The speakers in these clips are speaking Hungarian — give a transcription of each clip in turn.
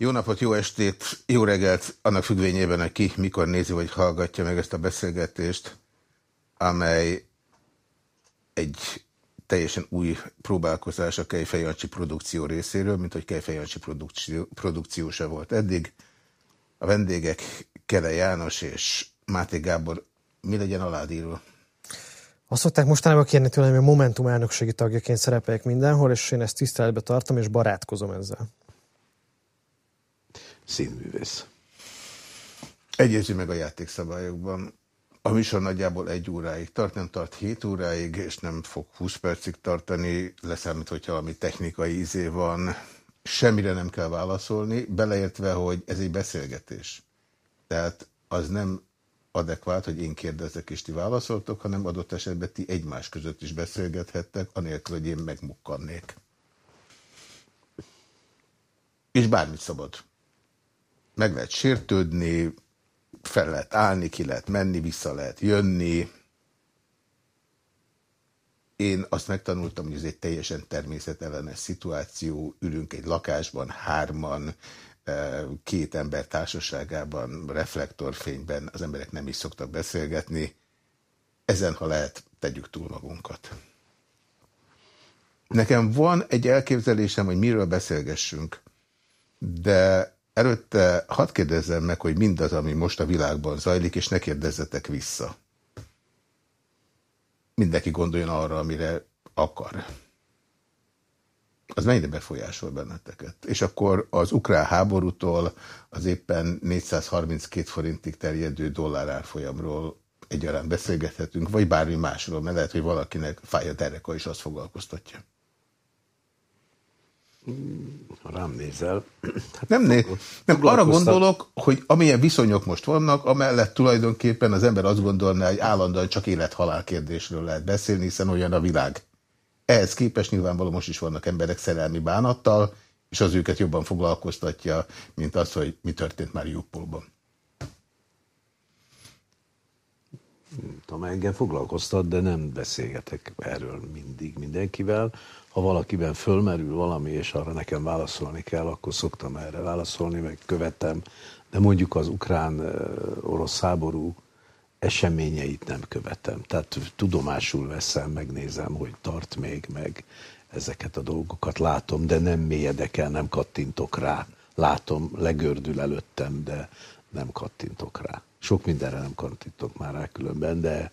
Jó napot, jó estét, jó reggelt, annak függvényében, hogy ki mikor nézi vagy hallgatja meg ezt a beszélgetést, amely egy teljesen új próbálkozás a Kejfejancsi produkció részéről, mint hogy Kejfejancsi produkció, produkció se volt eddig. A vendégek Kele János és Máté Gábor, mi legyen aládírva? Azt szokták mostanában kérni tőlem, hogy a Momentum elnökségi tagjaként szerepeljek mindenhol, és én ezt tiszteletbe tartom, és barátkozom ezzel színművész. Egyezi meg a játékszabályokban. A műsor nagyjából egy óráig tart, nem tart 7 óráig, és nem fog 20 percig tartani, leszámít, hogyha valami technikai izé van. Semmire nem kell válaszolni, beleértve, hogy ez egy beszélgetés. Tehát az nem adekvát, hogy én kérdezek és ti válaszoltok, hanem adott esetben ti egymás között is beszélgethettek, anélkül, hogy én megmukkannék. És bármit szabad meg lehet sértődni, fel lehet állni, ki lehet menni, vissza lehet jönni. Én azt megtanultam, hogy ez egy teljesen természetellenes szituáció, ülünk egy lakásban, hárman, e, két ember társaságában, reflektorfényben, az emberek nem is szoktak beszélgetni. Ezen, ha lehet, tegyük túl magunkat. Nekem van egy elképzelésem, hogy miről beszélgessünk, de Előtte hadd kérdezzem meg, hogy mindaz, ami most a világban zajlik, és ne kérdezzetek vissza. Mindenki gondoljon arra, amire akar. Az mennyire befolyásol benneteket? És akkor az ukrán háborútól az éppen 432 forintig terjedő dollár árfolyamról egyaránt beszélgethetünk, vagy bármi másról, mert lehet, hogy valakinek fáj a dereka, és azt foglalkoztatja. Ha rám nézel... Hát nem, né nem arra gondolok, hogy amilyen viszonyok most vannak, amellett tulajdonképpen az ember azt gondolná, hogy állandóan csak élet-halál kérdésről lehet beszélni, hiszen olyan a világ. Ehhez képest nyilvánvalóan most is vannak emberek szerelmi bánattal, és az őket jobban foglalkoztatja, mint az, hogy mi történt már Júpolban. Tudom, engem foglalkoztat, de nem beszélgetek erről mindig mindenkivel ha valakiben fölmerül valami, és arra nekem válaszolni kell, akkor szoktam erre válaszolni, meg követem, de mondjuk az ukrán-orosz háború eseményeit nem követem. Tehát tudomásul veszem, megnézem, hogy tart még meg ezeket a dolgokat, látom, de nem mélyedek el, nem kattintok rá. Látom, legördül előttem, de nem kattintok rá. Sok mindenre nem kattintok már rá különben, de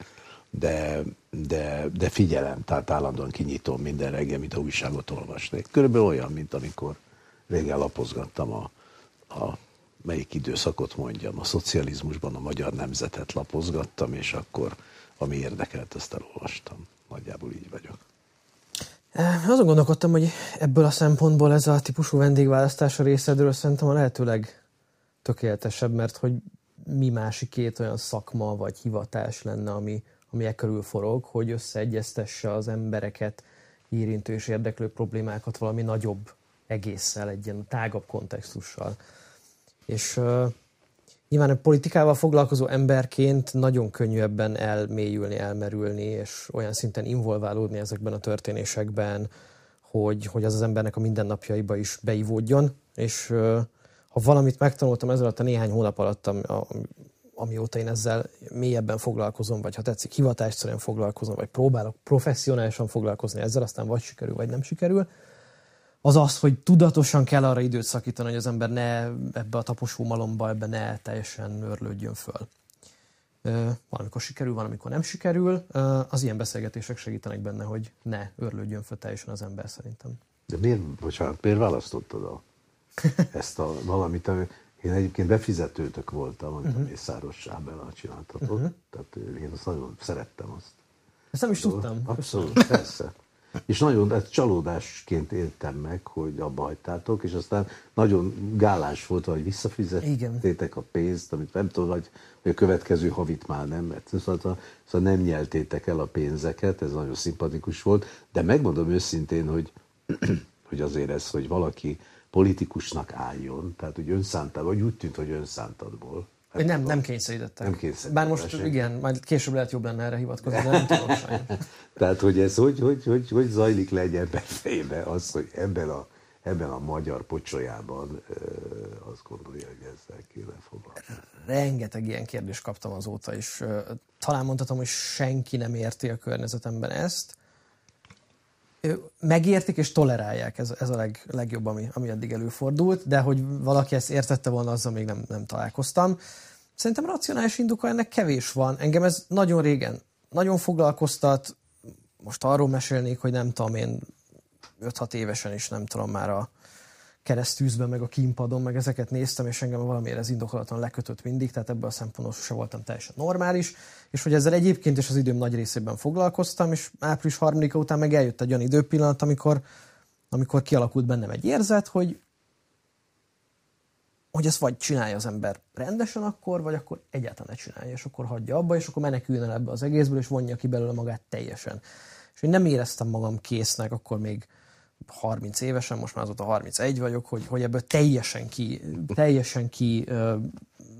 de, de, de figyelem, tehát állandóan kinyitom minden reggel, mint a újságot olvasnék. Körülbelül olyan, mint amikor régen lapozgattam a, a melyik időszakot mondjam, a szocializmusban a magyar nemzetet lapozgattam, és akkor ami érdekelt, azt elolvastam. Nagyjából így vagyok. Azon gondolkodtam, hogy ebből a szempontból ez a típusú vendégválasztás a részedről szerintem a lehetőleg tökéletesebb, mert hogy mi másik két olyan szakma vagy hivatás lenne, ami, ami körül forog, hogy összeegyeztesse az embereket érintő és érdeklő problémákat valami nagyobb egésszel, egy ilyen tágabb kontextussal. És uh, nyilván a politikával foglalkozó emberként nagyon könnyű ebben elmélyülni, elmerülni, és olyan szinten involválódni ezekben a történésekben, hogy, hogy az az embernek a mindennapjaiba is beivódjon, és uh, ha valamit megtanultam ez alatt a néhány hónap alatt, amióta én ezzel mélyebben foglalkozom, vagy ha tetszik, hivatásszerűen foglalkozom, vagy próbálok professzionálisan foglalkozni ezzel, aztán vagy sikerül, vagy nem sikerül, az az, hogy tudatosan kell arra időt szakítani, hogy az ember ne ebbe a taposó malomba, ebbe ne teljesen örlődjön föl. Valamikor sikerül, valamikor nem sikerül. Az ilyen beszélgetések segítenek benne, hogy ne örlődjön föl teljesen az ember szerintem. De miért, bocsánat, miért választottad a, ezt a valamit, én egyébként befizetőtök voltam, amit uh-huh. a Mészáros Sábel csináltatott, uh-huh. tehát én azt nagyon szerettem azt. Ezt nem is tudtam. Abszolút, persze. És nagyon ezt csalódásként éltem meg, hogy abba hagytátok, és aztán nagyon gálás volt, hogy visszafizettétek a pénzt, amit nem tudom, hogy a következő havit már nem, mert szóval, szóval nem nyeltétek el a pénzeket, ez nagyon szimpatikus volt, de megmondom őszintén, hogy, hogy azért ez, hogy valaki politikusnak álljon, tehát hogy önszántad, vagy úgy tűnt, hogy önszántadból. Hát nem, nem kényszerítettek. Nem kényszerítettek. Bár most senki. igen, majd később lehet jobb lenne erre hivatkozni, de nem tudom sajnos. Tehát, hogy ez hogy, hogy, hogy, hogy zajlik le egy ember fejébe az, hogy ebben a ebben a magyar pocsolyában azt gondolja, hogy ezzel kéne foglalkozni. Rengeteg ilyen kérdést kaptam azóta is. Talán mondhatom, hogy senki nem érti a környezetemben ezt. Megértik és tolerálják, ez, ez a leg, legjobb, ami, ami eddig előfordult, de hogy valaki ezt értette volna, azzal még nem, nem találkoztam. Szerintem racionális indoka ennek kevés van. Engem ez nagyon régen nagyon foglalkoztat. Most arról mesélnék, hogy nem tudom én 5-6 évesen is nem tudom már a keresztűzben, meg a kínpadon, meg ezeket néztem, és engem valamiért ez indokolatlan lekötött mindig, tehát ebből a szempontból se voltam teljesen normális, és hogy ezzel egyébként is az időm nagy részében foglalkoztam, és április 3 után meg eljött egy olyan időpillanat, amikor, amikor kialakult bennem egy érzet, hogy hogy ezt vagy csinálja az ember rendesen akkor, vagy akkor egyáltalán ne csinálja, és akkor hagyja abba, és akkor meneküljön ebbe az egészből, és vonja ki belőle magát teljesen. És én nem éreztem magam késznek, akkor még 30 évesen, most már azóta 31 vagyok, hogy, hogy ebből teljesen ki, teljesen ki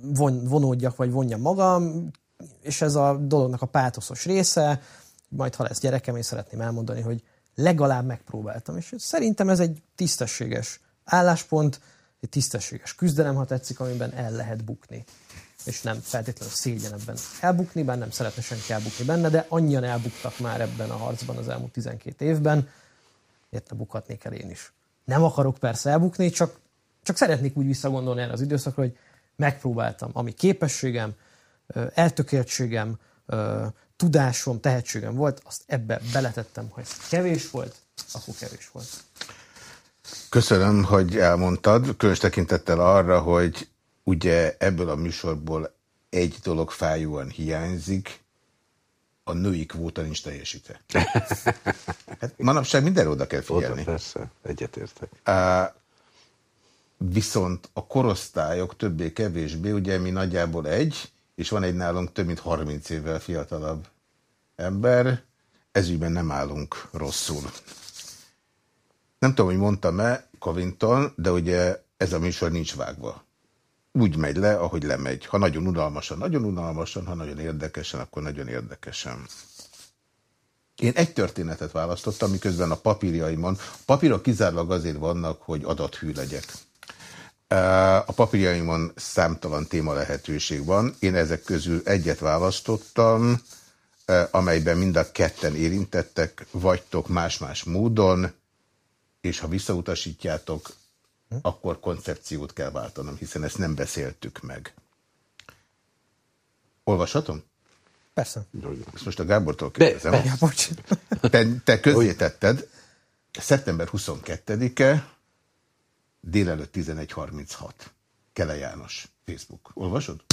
von, vonódjak, vagy vonjam magam, és ez a dolognak a pátoszos része, majd ha lesz gyerekem, én szeretném elmondani, hogy legalább megpróbáltam. És szerintem ez egy tisztességes álláspont, egy tisztességes küzdelem, ha tetszik, amiben el lehet bukni. És nem feltétlenül szégyen ebben elbukni, bár nem szeretne senki elbukni benne, de annyian elbuktak már ebben a harcban az elmúlt 12 évben, érte bukhatnék el én is. Nem akarok persze elbukni, csak, csak szeretnék úgy visszagondolni erre az időszakra, hogy megpróbáltam, ami képességem, eltökéltségem, tudásom, tehetségem volt, azt ebbe beletettem, ha ez kevés volt, akkor kevés volt. Köszönöm, hogy elmondtad, különös tekintettel arra, hogy ugye ebből a műsorból egy dolog fájóan hiányzik, a női kvóta nincs teljesítve. Hát manapság mindenre oda kell figyelni. Oda, persze, egyetértek. Uh, viszont a korosztályok többé-kevésbé, ugye mi nagyjából egy, és van egy nálunk több mint 30 évvel fiatalabb ember, ezügyben nem állunk rosszul. Nem tudom, hogy mondtam-e Covington, de ugye ez a műsor nincs vágva. Úgy megy le, ahogy lemegy. Ha nagyon unalmasan, nagyon unalmasan, ha nagyon érdekesen, akkor nagyon érdekesen. Én egy történetet választottam, miközben a papírjaimon, a papírok kizárólag azért vannak, hogy adathű legyek. A papírjaimon számtalan téma lehetőség van. Én ezek közül egyet választottam, amelyben mind a ketten érintettek, vagytok más-más módon, és ha visszautasítjátok? Akkor koncepciót kell váltanom, hiszen ezt nem beszéltük meg. Olvashatom? Persze. Ezt most a Gábortól kérdezem. Be, be. Te, te közzétetted, szeptember 22-e, délelőtt 11.36. Kele János, Facebook. Olvasod?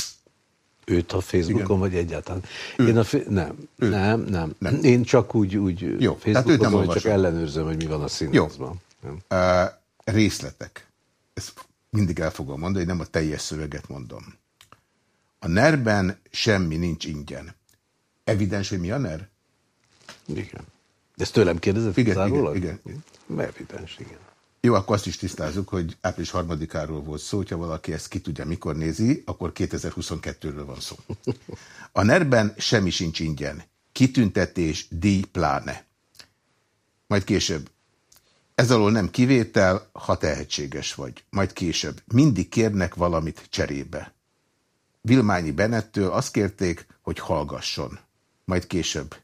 Őt a Facebookon, Igen. vagy egyáltalán? Ő. Én a nem, nem, nem, nem. Én csak úgy, úgy Jó, Facebookon, nem hogy csak ellenőrzöm, hogy mi van a színházban. Jó. Uh, részletek. Ezt mindig el fogom mondani, nem a teljes szöveget mondom. A nerben semmi nincs ingyen. Evidens, hogy mi a NER? Igen. De ezt tőlem kérdezett? Igen, igen, igen, igen. Evidens, igen. Jó, akkor azt is tisztázzuk, hogy április harmadikáról volt szó, hogyha valaki ezt ki tudja, mikor nézi, akkor 2022-ről van szó. A nerben semmi sincs ingyen. Kitüntetés, díj, pláne. Majd később. Ez alól nem kivétel, ha tehetséges vagy. Majd később. Mindig kérnek valamit cserébe. Vilmányi Benettől azt kérték, hogy hallgasson majd később.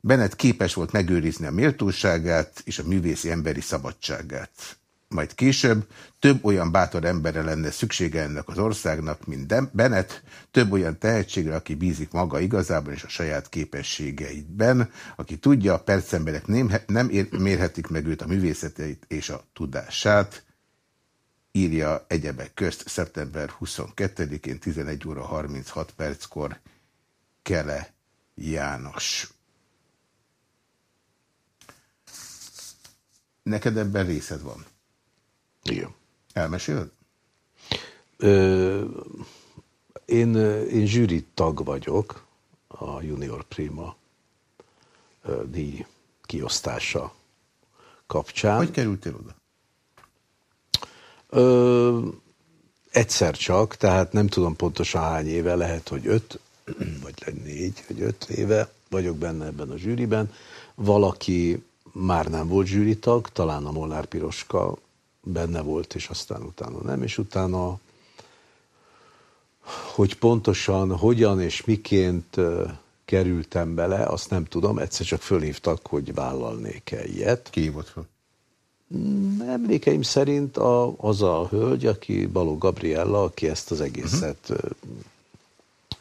Bennett képes volt megőrizni a méltóságát és a művészi emberi szabadságát. Majd később több olyan bátor emberre lenne szüksége ennek az országnak, mint Bennett, több olyan tehetségre, aki bízik maga igazában és a saját képességeidben, aki tudja, a percemberek nem, nem ér, mérhetik meg őt a művészeteit és a tudását, írja egyebek közt szeptember 22-én 11 óra 36 perckor Kele János. Neked ebben részed van? Igen. Elmeséled? Ö, én, én zsűri tag vagyok a Junior Prima díj kiosztása kapcsán. Hogy kerültél oda? Ö, egyszer csak, tehát nem tudom pontosan hány éve, lehet, hogy öt, vagy négy, vagy öt éve vagyok benne ebben a zsűriben. Valaki már nem volt zsűritag, talán a Molnár Piroska benne volt, és aztán utána nem, és utána hogy pontosan hogyan és miként kerültem bele, azt nem tudom, egyszer csak fölhívtak, hogy vállalnék-e ilyet. Ki hívott fel? Mm, emlékeim szerint a, az a hölgy, aki Baló Gabriella, aki ezt az egészet uh-huh.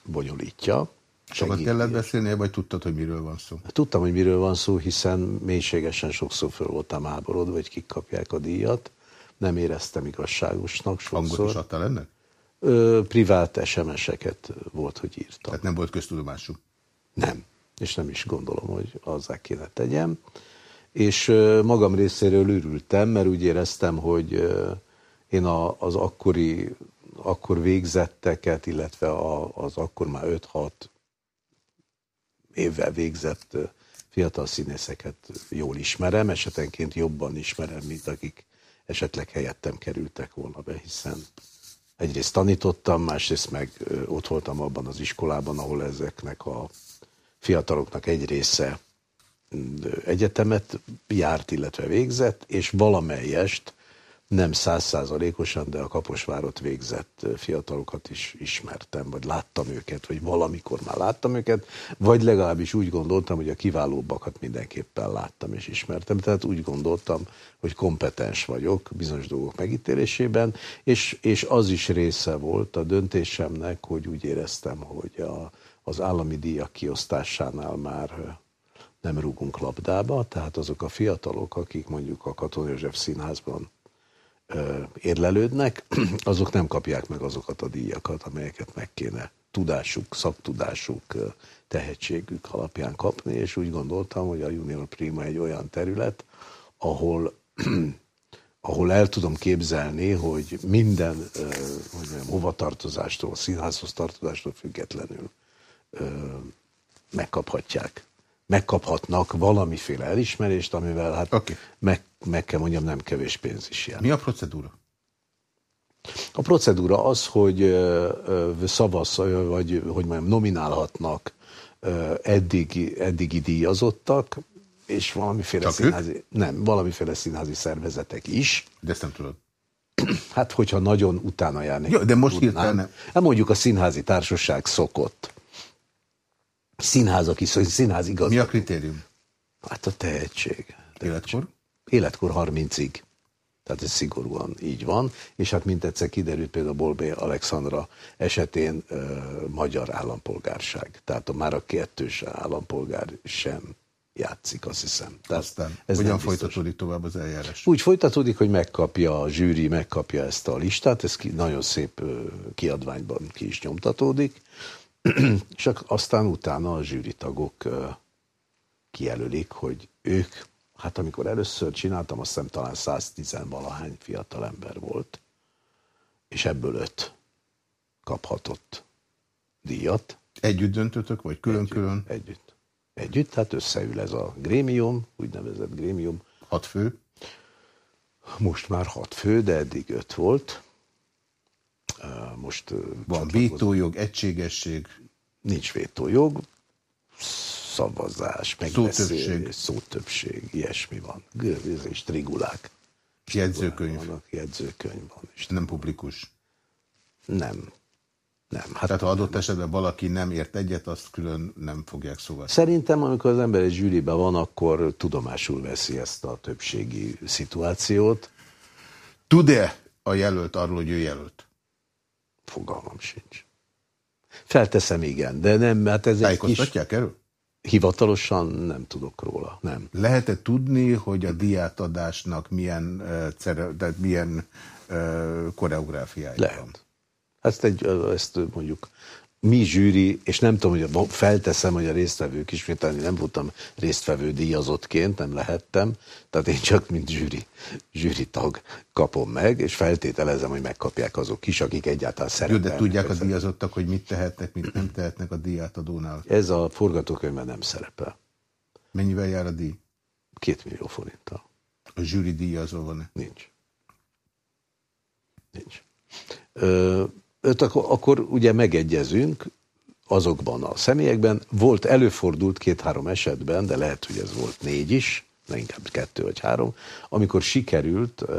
bonyolítja. Sokat kellett beszélni, vagy tudtad, hogy miről van szó? Tudtam, hogy miről van szó, hiszen mélységesen sokszor föl voltam háborodva, hogy kik kapják a díjat. Nem éreztem igazságosnak sokszor. Hangot is adtál ennek? Ö, privát SMS-eket volt, hogy írtam. Tehát nem volt köztudomású? Nem, és nem is gondolom, hogy azzá kéne tegyem. És magam részéről ürültem, mert úgy éreztem, hogy én az akkori, akkor végzetteket, illetve az akkor már 5-6 évvel végzett fiatal színészeket jól ismerem, esetenként jobban ismerem, mint akik esetleg helyettem kerültek volna be, hiszen egyrészt tanítottam, másrészt meg ott voltam abban az iskolában, ahol ezeknek a fiataloknak egy része egyetemet járt, illetve végzett, és valamelyest nem százszázalékosan, de a Kaposvárot végzett fiatalokat is ismertem, vagy láttam őket, vagy valamikor már láttam őket, vagy legalábbis úgy gondoltam, hogy a kiválóbbakat mindenképpen láttam és ismertem. Tehát úgy gondoltam, hogy kompetens vagyok bizonyos dolgok megítélésében, és, és az is része volt a döntésemnek, hogy úgy éreztem, hogy a, az állami díjak kiosztásánál már nem rúgunk labdába, tehát azok a fiatalok, akik mondjuk a Katon József Színházban érlelődnek, azok nem kapják meg azokat a díjakat, amelyeket meg kéne tudásuk, szaktudásuk, tehetségük alapján kapni, és úgy gondoltam, hogy a Junior Prima egy olyan terület, ahol, ahol el tudom képzelni, hogy minden hogy mondjam, hovatartozástól, színházhoz tartozástól függetlenül megkaphatják megkaphatnak valamiféle elismerést, amivel hát okay. meg, meg kell mondjam, nem kevés pénz is jár. Mi a procedúra? A procedúra az, hogy szavasz, vagy hogy mondjam, nominálhatnak eddigi, eddigi díjazottak, és valamiféle Csak színházi, ők? nem, valamiféle színházi szervezetek is. De ezt nem tudod. Hát, hogyha nagyon utána járnak. Jó, de most hirtelen nem. Hát mondjuk a színházi társaság szokott színházak is, színház igaz. Mi a kritérium? Hát a tehetség. Életkor? Életkor 30-ig. Tehát ez szigorúan így van, és hát mint egyszer kiderült például Bolbé Alexandra esetén ö, magyar állampolgárság. Tehát a, már a kettős állampolgár sem játszik, azt hiszem. Tehát Aztán ez hogyan folytatódik tovább az eljárás? Úgy folytatódik, hogy megkapja a zsűri, megkapja ezt a listát, ez ki, nagyon szép kiadványban ki is nyomtatódik, csak aztán utána a zsűritagok kijelölik, hogy ők, hát amikor először csináltam, azt hiszem talán 110 valahány fiatal ember volt, és ebből öt kaphatott díjat. Együtt döntötök, vagy külön-külön? Együtt, együtt. Együtt, tehát összeül ez a grémium, úgynevezett grémium. Hat fő? Most már hat fő, de eddig öt volt. Most van vétójog, egységesség? Nincs vétójog, szavazás, megbeszélés, szótöbbség, ilyesmi van. És trigulák. Jegyzőkönyv. Vannak, jegyzőkönyv van. És nem publikus? Nem. Nem. Hát Tehát ha adott esetben valaki nem ért egyet, azt külön nem fogják szóval. Szerintem, amikor az ember egy zsűriben van, akkor tudomásul veszi ezt a többségi szituációt. Tud-e a jelölt arról, hogy ő jelölt? Fogalmam sincs. Felteszem, igen, de nem, hát ez egy kis... erről? Hivatalosan nem tudok róla, nem. Lehet-e tudni, hogy a diátadásnak milyen, uh, milyen koreográfiája Lehet. van? Ezt, egy, ezt mondjuk mi zsűri, és nem tudom, hogy felteszem, hogy a résztvevők ismételni nem voltam résztvevő díjazottként, nem lehettem, tehát én csak mint zsűri, zsűri tag kapom meg, és feltételezem, hogy megkapják azok is, akik egyáltalán szerepelnek. Jó, de tudják a díjazottak, hogy mit tehetnek, mit nem tehetnek a díjátadónál? Ez a forgatókönyvben nem szerepel. Mennyivel jár a díj? Két millió forinttal. A zsűri díjazó van-e? Nincs. Nincs. Ö, akkor, akkor ugye megegyezünk azokban a személyekben. Volt, előfordult két-három esetben, de lehet, hogy ez volt négy is, ne inkább kettő vagy három, amikor sikerült uh,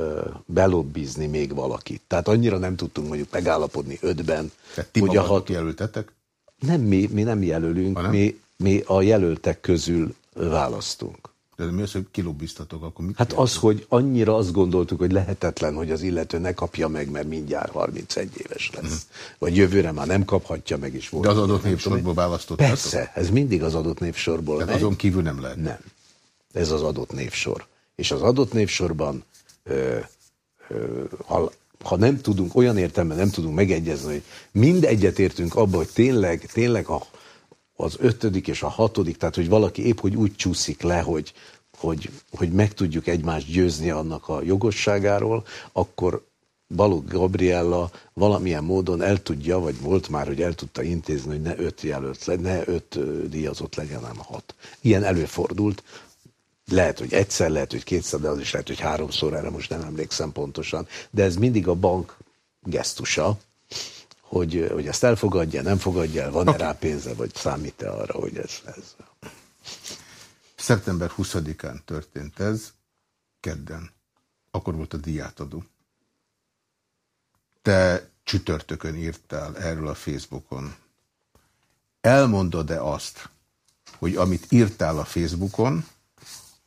belobbizni még valakit. Tehát annyira nem tudtunk mondjuk megállapodni ötben. Tehát ti hogy a hat... jelöltetek? Nem mi, mi nem jelölünk, mi, mi a jelöltek közül választunk. De mi az, hogy kilobbiztatok, akkor mit Hát az, hogy annyira azt gondoltuk, hogy lehetetlen, hogy az illető ne kapja meg, mert mindjárt 31 éves lesz. Mm. Vagy jövőre már nem kaphatja meg is. Volt De az adott népsorból választottátok? Persze, ez mindig az adott névsorból. Tehát azon kívül nem lehet? Nem. Ez az adott névsor. És az adott névsorban, ö, ö, ha, ha nem tudunk, olyan értelemben nem tudunk megegyezni, hogy mind egyetértünk abba, hogy tényleg, tényleg a az ötödik és a hatodik, tehát hogy valaki épp hogy úgy csúszik le, hogy, hogy, hogy meg tudjuk egymást győzni annak a jogosságáról, akkor Balogh Gabriella valamilyen módon el tudja, vagy volt már, hogy el tudta intézni, hogy ne öt jelölt, ne öt díjazott legyen, hanem hat. Ilyen előfordult. Lehet, hogy egyszer, lehet, hogy kétszer, de az is lehet, hogy háromszor, erre most nem emlékszem pontosan. De ez mindig a bank gesztusa, hogy, hogy ezt elfogadja, nem fogadja el, van-e okay. rá pénze, vagy számít-e arra, hogy ez... ez... Szeptember 20-án történt ez, kedden. Akkor volt a diátadó. Te csütörtökön írtál erről a Facebookon. Elmondod-e azt, hogy amit írtál a Facebookon,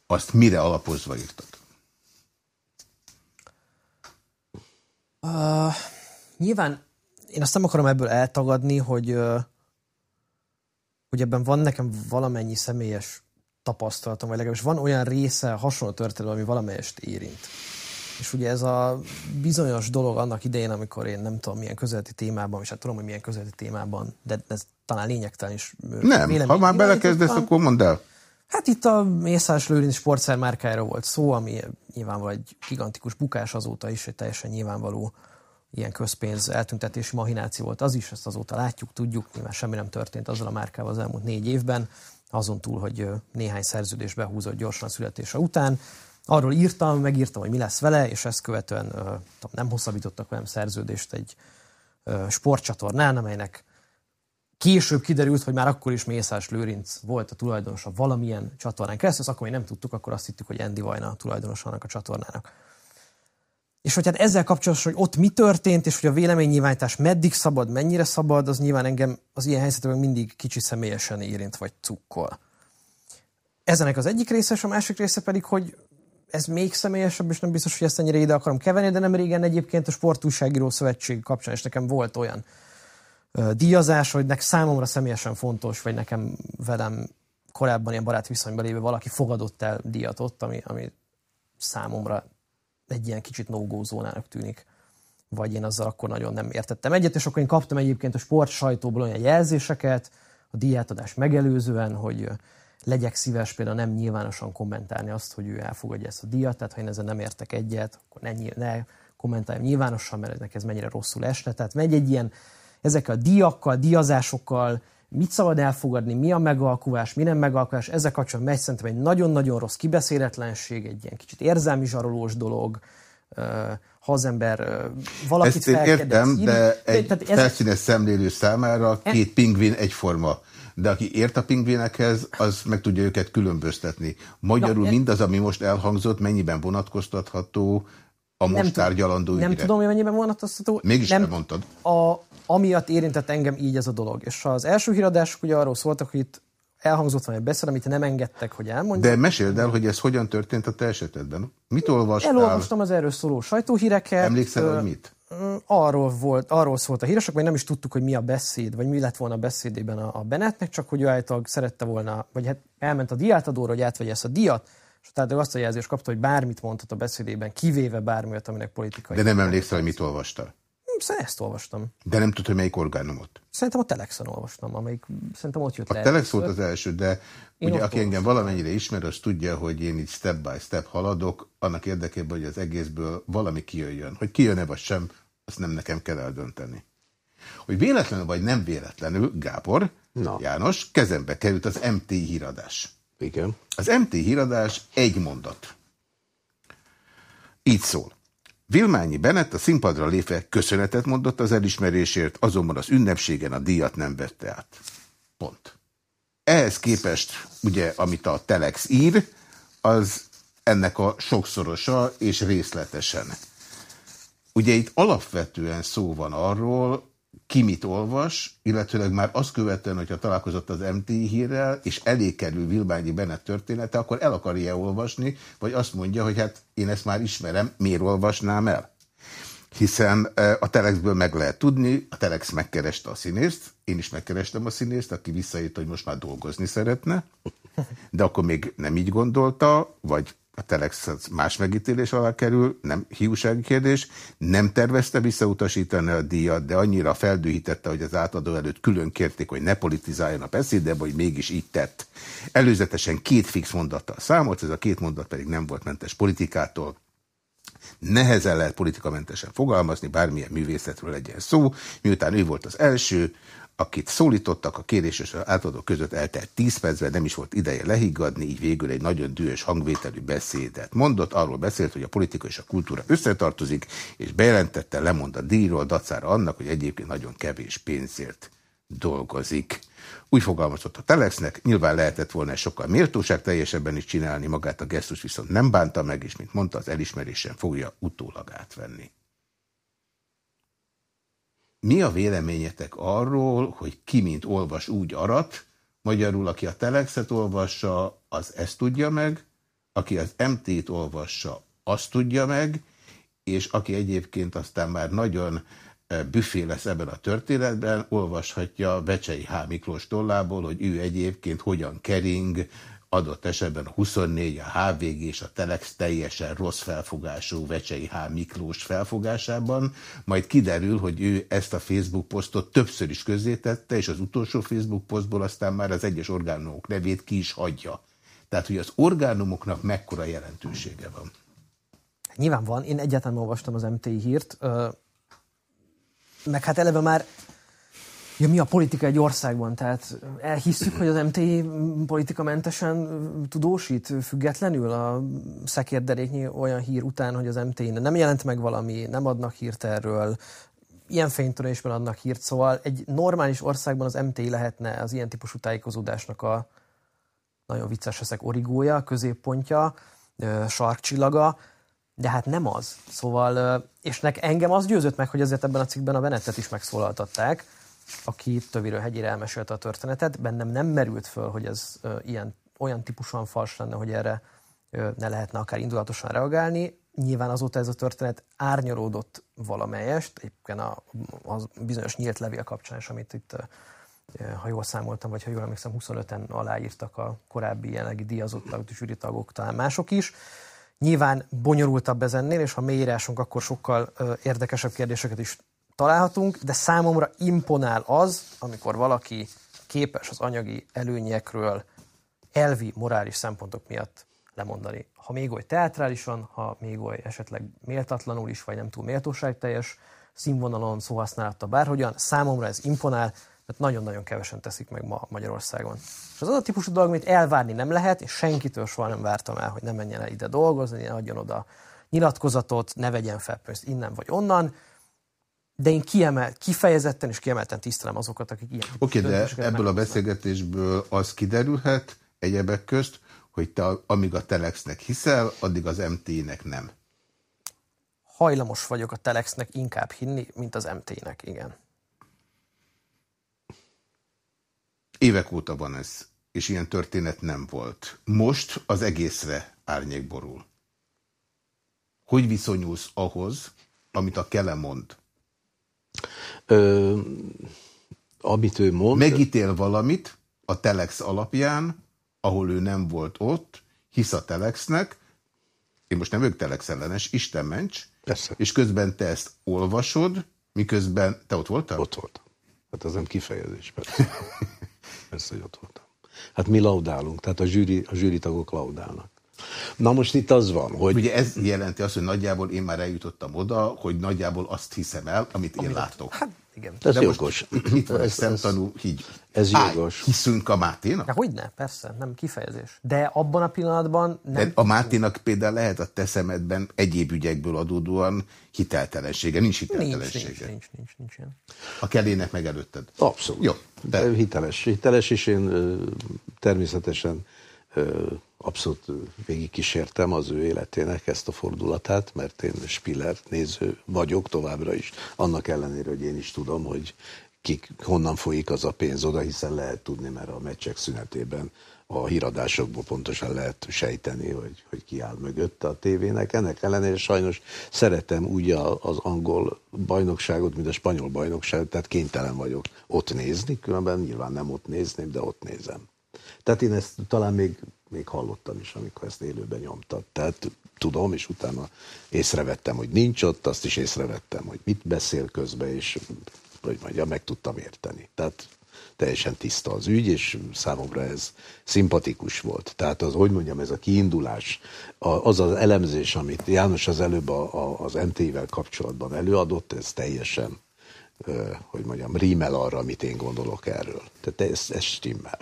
azt mire alapozva írtad? Uh, nyilván én azt nem akarom ebből eltagadni, hogy, hogy ebben van nekem valamennyi személyes tapasztalatom, vagy legalábbis van olyan része hasonló történet, ami valamelyest érint. És ugye ez a bizonyos dolog annak idején, amikor én nem tudom milyen közéleti témában, és hát tudom, hogy milyen közéleti témában, de ez talán lényegtelen is. Nem, ha már belekezdesz, akkor mondd el. Hát itt a Mészás Lőrinc sportszer márkájáról volt szó, ami nyilvánvalóan egy gigantikus bukás azóta is, egy teljesen nyilvánvaló ilyen közpénz eltüntetési mahináció volt az is, ezt azóta látjuk, tudjuk, nyilván semmi nem történt azzal a márkával az elmúlt négy évben, azon túl, hogy néhány szerződés behúzott gyorsan a születése után. Arról írtam, megírtam, hogy mi lesz vele, és ezt követően nem hosszabbítottak velem szerződést egy sportcsatornán, amelynek később kiderült, hogy már akkor is Mészás Lőrinc volt a tulajdonosa valamilyen csatornán keresztül, akkor még nem tudtuk, akkor azt hittük, hogy Andy Vajna a tulajdonosa annak a csatornának. És hogy hát ezzel kapcsolatos, hogy ott mi történt, és hogy a véleménynyilvánítás meddig szabad, mennyire szabad, az nyilván engem az ilyen helyzetekben mindig kicsi személyesen érint, vagy cukkol. Ezenek az egyik része, és a másik része pedig, hogy ez még személyesebb, és nem biztos, hogy ezt ennyire ide akarom keverni, de nem régen egyébként a Sportúságíró Szövetség kapcsán, és nekem volt olyan díjazás, hogy nek számomra személyesen fontos, vagy nekem velem korábban ilyen barát viszonyban lévő valaki fogadott el díjat ott, ami, ami számomra egy ilyen kicsit no zónának tűnik. Vagy én azzal akkor nagyon nem értettem egyet, és akkor én kaptam egyébként a sport sajtóból olyan jelzéseket, a díjátadás megelőzően, hogy legyek szíves például nem nyilvánosan kommentálni azt, hogy ő elfogadja ezt a díjat, tehát ha én ezzel nem értek egyet, akkor ne, ne kommentáljam nyilvánosan, mert ez mennyire rosszul esne. Tehát megy egy ilyen, ezekkel a díjakkal, díjazásokkal, mit szabad elfogadni, mi a megalkuvás, mi nem megalkuvás, ezzel kapcsolatban megy szerintem egy nagyon-nagyon rossz kibeszéletlenség, egy ilyen kicsit érzelmi zsarolós dolog, ha az ember valakit Ezt én értem, de egy tehát ez... felszínes szemlélő számára e- két pingvin egyforma. De aki ért a pingvinekhez, az meg tudja őket különböztetni. Magyarul Na, e- mindaz, ami most elhangzott, mennyiben vonatkoztatható a most nem tárgyalandó Nem tudom, hogy mennyiben vonatkoztató. Mégis nem mondtad. A, amiatt érintett engem így ez a dolog. És az első híradások ugye arról szóltak, hogy itt elhangzott van egy beszéd, amit nem engedtek, hogy elmondjam. De meséld el, hogy ez hogyan történt a te esetedben. Mit olvastál? Elolvastam az erről szóló sajtóhíreket. Emlékszel, hogy mit? Arról, volt, arról szólt a híresek, vagy nem is tudtuk, hogy mi a beszéd, vagy mi lett volna a beszédében a, a Bennettnek, csak hogy ő által szerette volna, vagy hát elment a diátadóra, hogy átvegye ezt a diat, és tehát azt a jelzést kapta, hogy bármit mondhat a beszédében, kivéve bármilyet, aminek politikai. De nem emlékszel, hogy mit olvastál? Szerintem ezt olvastam. De nem tudod, hogy melyik orgánumot? Szerintem a Telexen olvastam, amelyik szerintem ott jött A le. Telex volt az első, de én ugye aki engem valamennyire ismer, az tudja, hogy én így step by step haladok, annak érdekében, hogy az egészből valami kijöjjön. Hogy kijön-e vagy sem, azt nem nekem kell eldönteni. Hogy véletlenül vagy nem véletlenül, Gábor, Na. János, kezembe került az MT híradás. Igen. Az MT híradás egy mondat. Így szól. Vilmányi Bennett a színpadra lépve köszönetet mondott az elismerésért, azonban az ünnepségen a díjat nem vette át. Pont. Ehhez képest, ugye, amit a Telex ír, az ennek a sokszorosa és részletesen. Ugye itt alapvetően szó van arról, ki mit olvas, illetőleg már azt követően, hogyha találkozott az MT hírrel, és elé kerül Vilbányi Bennett története, akkor el akarja olvasni, vagy azt mondja, hogy hát én ezt már ismerem, miért olvasnám el? Hiszen e, a Telexből meg lehet tudni, a Telex megkereste a színészt, én is megkerestem a színészt, aki visszaírt, hogy most már dolgozni szeretne, de akkor még nem így gondolta, vagy a Telex más megítélés alá kerül, nem hiúsági kérdés, nem tervezte visszautasítani a díjat, de annyira feldühítette, hogy az átadó előtt külön kérték, hogy ne politizáljon a beszéd, de hogy mégis így tett. Előzetesen két fix mondattal számolt, ez a két mondat pedig nem volt mentes politikától, Nehezen lehet politikamentesen fogalmazni, bármilyen művészetről legyen szó. Miután ő volt az első, akit szólítottak, a kérés és az átadó között eltelt 10 percben, nem is volt ideje lehiggadni, így végül egy nagyon dühös hangvételű beszédet mondott. Arról beszélt, hogy a politika és a kultúra összetartozik, és bejelentette, lemond a díjról, dacára annak, hogy egyébként nagyon kevés pénzért dolgozik. Úgy fogalmazott a Telexnek, nyilván lehetett volna sokkal méltóság teljesebben is csinálni, magát a gesztus viszont nem bánta meg, és mint mondta, az elismerésen fogja utólag átvenni. Mi a véleményetek arról, hogy ki mint olvas úgy arat, magyarul aki a Telexet olvassa, az ezt tudja meg, aki az MT-t olvassa, azt tudja meg, és aki egyébként aztán már nagyon e, büfé lesz ebben a történetben, olvashatja Becsei H. Miklós tollából, hogy ő egyébként hogyan kering adott esetben 24 a HVG és a Telex teljesen rossz felfogású Vecsei H. Miklós felfogásában, majd kiderül, hogy ő ezt a Facebook posztot többször is közzétette, és az utolsó Facebook posztból aztán már az egyes orgánumok nevét ki is hagyja. Tehát, hogy az orgánumoknak mekkora jelentősége van. Nyilván van, én egyáltalán olvastam az MTI hírt, meg hát eleve már ja, mi a politika egy országban? Tehát elhisszük, hogy az MTI politikamentesen tudósít függetlenül a szekérderéknyi olyan hír után, hogy az MTI nem jelent meg valami, nem adnak hírt erről, ilyen fénytörésben adnak hírt, szóval egy normális országban az MTI lehetne az ilyen típusú tájékozódásnak a nagyon vicces leszek origója, középpontja, sarkcsillaga, de hát nem az. Szóval, és nek engem az győzött meg, hogy azért ebben a cikkben a Benettet is megszólaltatták, aki töviről hegyére elmesélte a történetet. Bennem nem merült föl, hogy ez ilyen, olyan típusan fals lenne, hogy erre ne lehetne akár indulatosan reagálni. Nyilván azóta ez a történet árnyalódott valamelyest, egyébként a, a bizonyos nyílt levél kapcsán is, amit itt, ha jól számoltam, vagy ha jól emlékszem, 25-en aláírtak a korábbi jelenlegi díjazottak, tagok, talán mások is. Nyilván bonyolultabb ez ennél, és ha mélyírásunk, akkor sokkal érdekesebb kérdéseket is találhatunk, de számomra imponál az, amikor valaki képes az anyagi előnyekről elvi, morális szempontok miatt lemondani. Ha még oly teatrálisan, ha még oly esetleg méltatlanul is, vagy nem túl méltóságteljes színvonalon, szóhasználatta bárhogyan, számomra ez imponál, mert nagyon-nagyon kevesen teszik meg ma Magyarországon. És az az a típusú dolog, amit elvárni nem lehet, és senkitől soha nem vártam el, hogy ne menjen el ide dolgozni, ne adjon oda nyilatkozatot, ne vegyen fel pénzt innen vagy onnan, de én kiemel, kifejezetten és kiemelten tisztelem azokat, akik ilyen Oké, okay, de ebből a beszélgetésből az kiderülhet egyebek közt, hogy te amíg a Telexnek hiszel, addig az MT-nek nem. Hajlamos vagyok a Telexnek inkább hinni, mint az MT-nek, igen. Évek óta van ez, és ilyen történet nem volt. Most az egészre árnyék borul. Hogy viszonyulsz ahhoz, amit a Kele mond? Ö, amit ő mond... Megítél valamit a Telex alapján, ahol ő nem volt ott, hisz a Telexnek, én most nem vagyok Telex ellenes, Isten ments, Persze. és közben te ezt olvasod, miközben te ott voltál? Ott voltam. Hát az nem kifejezés, persze. persze, hogy ott voltam. Hát mi laudálunk, tehát a zsűri, a zsűri tagok laudálnak. Na most itt az van, hogy... Ugye ez jelenti azt, hogy nagyjából én már eljutottam oda, hogy nagyjából azt hiszem el, amit én amit, látok. Hát igen. Ez De jogos. Most itt van egy szemtanú hígy. Ez jogos. hiszünk a Máténak? Ja, hogyne, persze, nem kifejezés. De abban a pillanatban nem... De a Máténak például lehet a te szemedben egyéb ügyekből adódóan hiteltelensége. Nincs hiteltelensége. Nincs, nincs, nincs, nincs, nincs ilyen. A kelének megelőtted. Abszolút. Jó. De... Hiteles. Hiteles, és én természetesen abszolút végigkísértem az ő életének ezt a fordulatát, mert én Spiller néző vagyok továbbra is, annak ellenére, hogy én is tudom, hogy kik, honnan folyik az a pénz oda, hiszen lehet tudni, mert a meccsek szünetében a híradásokból pontosan lehet sejteni, hogy, hogy ki áll mögött a tévének. Ennek ellenére sajnos szeretem úgy az angol bajnokságot, mint a spanyol bajnokságot, tehát kénytelen vagyok ott nézni, különben nyilván nem ott nézném, de ott nézem. Tehát én ezt talán még, még hallottam is, amikor ezt élőben nyomtat. Tehát tudom, és utána észrevettem, hogy nincs ott, azt is észrevettem, hogy mit beszél közben, és hogy mondja, meg tudtam érteni. Tehát teljesen tiszta az ügy, és számomra ez szimpatikus volt. Tehát az, hogy mondjam, ez a kiindulás, az az elemzés, amit János az előbb a, a, az MT-vel kapcsolatban előadott, ez teljesen, hogy mondjam, rímel arra, amit én gondolok erről. Tehát ez, ez stimmel.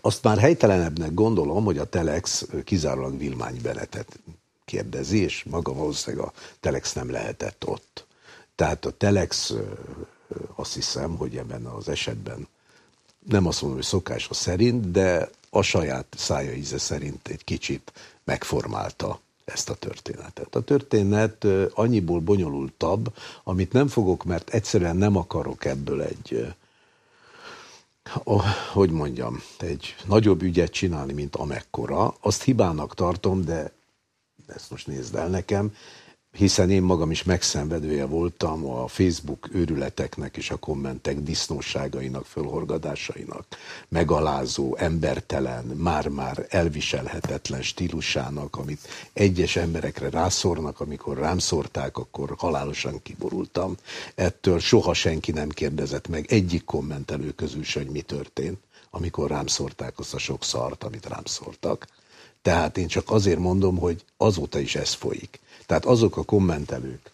Azt már helytelenebbnek gondolom, hogy a Telex kizárólag Vilmány Benetet kérdezi, és maga valószínűleg a Telex nem lehetett ott. Tehát a Telex azt hiszem, hogy ebben az esetben nem azt mondom, hogy szokása szerint, de a saját szája íze szerint egy kicsit megformálta ezt a történetet. A történet annyiból bonyolultabb, amit nem fogok, mert egyszerűen nem akarok ebből egy, hogy mondjam, egy nagyobb ügyet csinálni, mint amekkora. Azt hibának tartom, de ezt most nézd el nekem, hiszen én magam is megszenvedője voltam a Facebook őrületeknek és a kommentek disznóságainak, fölhorgadásainak, megalázó, embertelen, már-már elviselhetetlen stílusának, amit egyes emberekre rászornak, amikor rám szórták, akkor halálosan kiborultam. Ettől soha senki nem kérdezett meg egyik kommentelő közül se, hogy mi történt, amikor rám szórták azt a sok szart, amit rám szórtak. Tehát én csak azért mondom, hogy azóta is ez folyik. Tehát azok a kommentelők,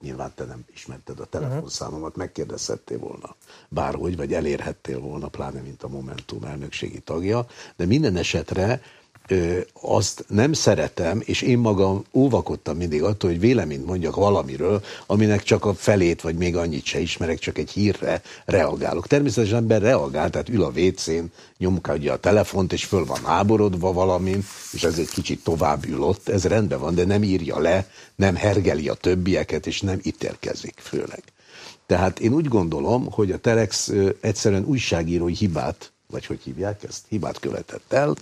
nyilván te nem ismerted a telefonszámomat, megkérdezhettél volna bárhogy, vagy elérhettél volna, pláne mint a Momentum elnökségi tagja, de minden esetre azt nem szeretem, és én magam óvakodtam mindig attól, hogy véleményt mondjak valamiről, aminek csak a felét, vagy még annyit se ismerek, csak egy hírre reagálok. Természetesen ember reagál, tehát ül a WC-n, nyomkadja a telefont, és föl van háborodva valamin, és ez egy kicsit tovább ül ez rendben van, de nem írja le, nem hergeli a többieket, és nem ítélkezik főleg. Tehát én úgy gondolom, hogy a Telex egyszerűen újságírói hibát, vagy hogy hívják ezt, hibát követett el,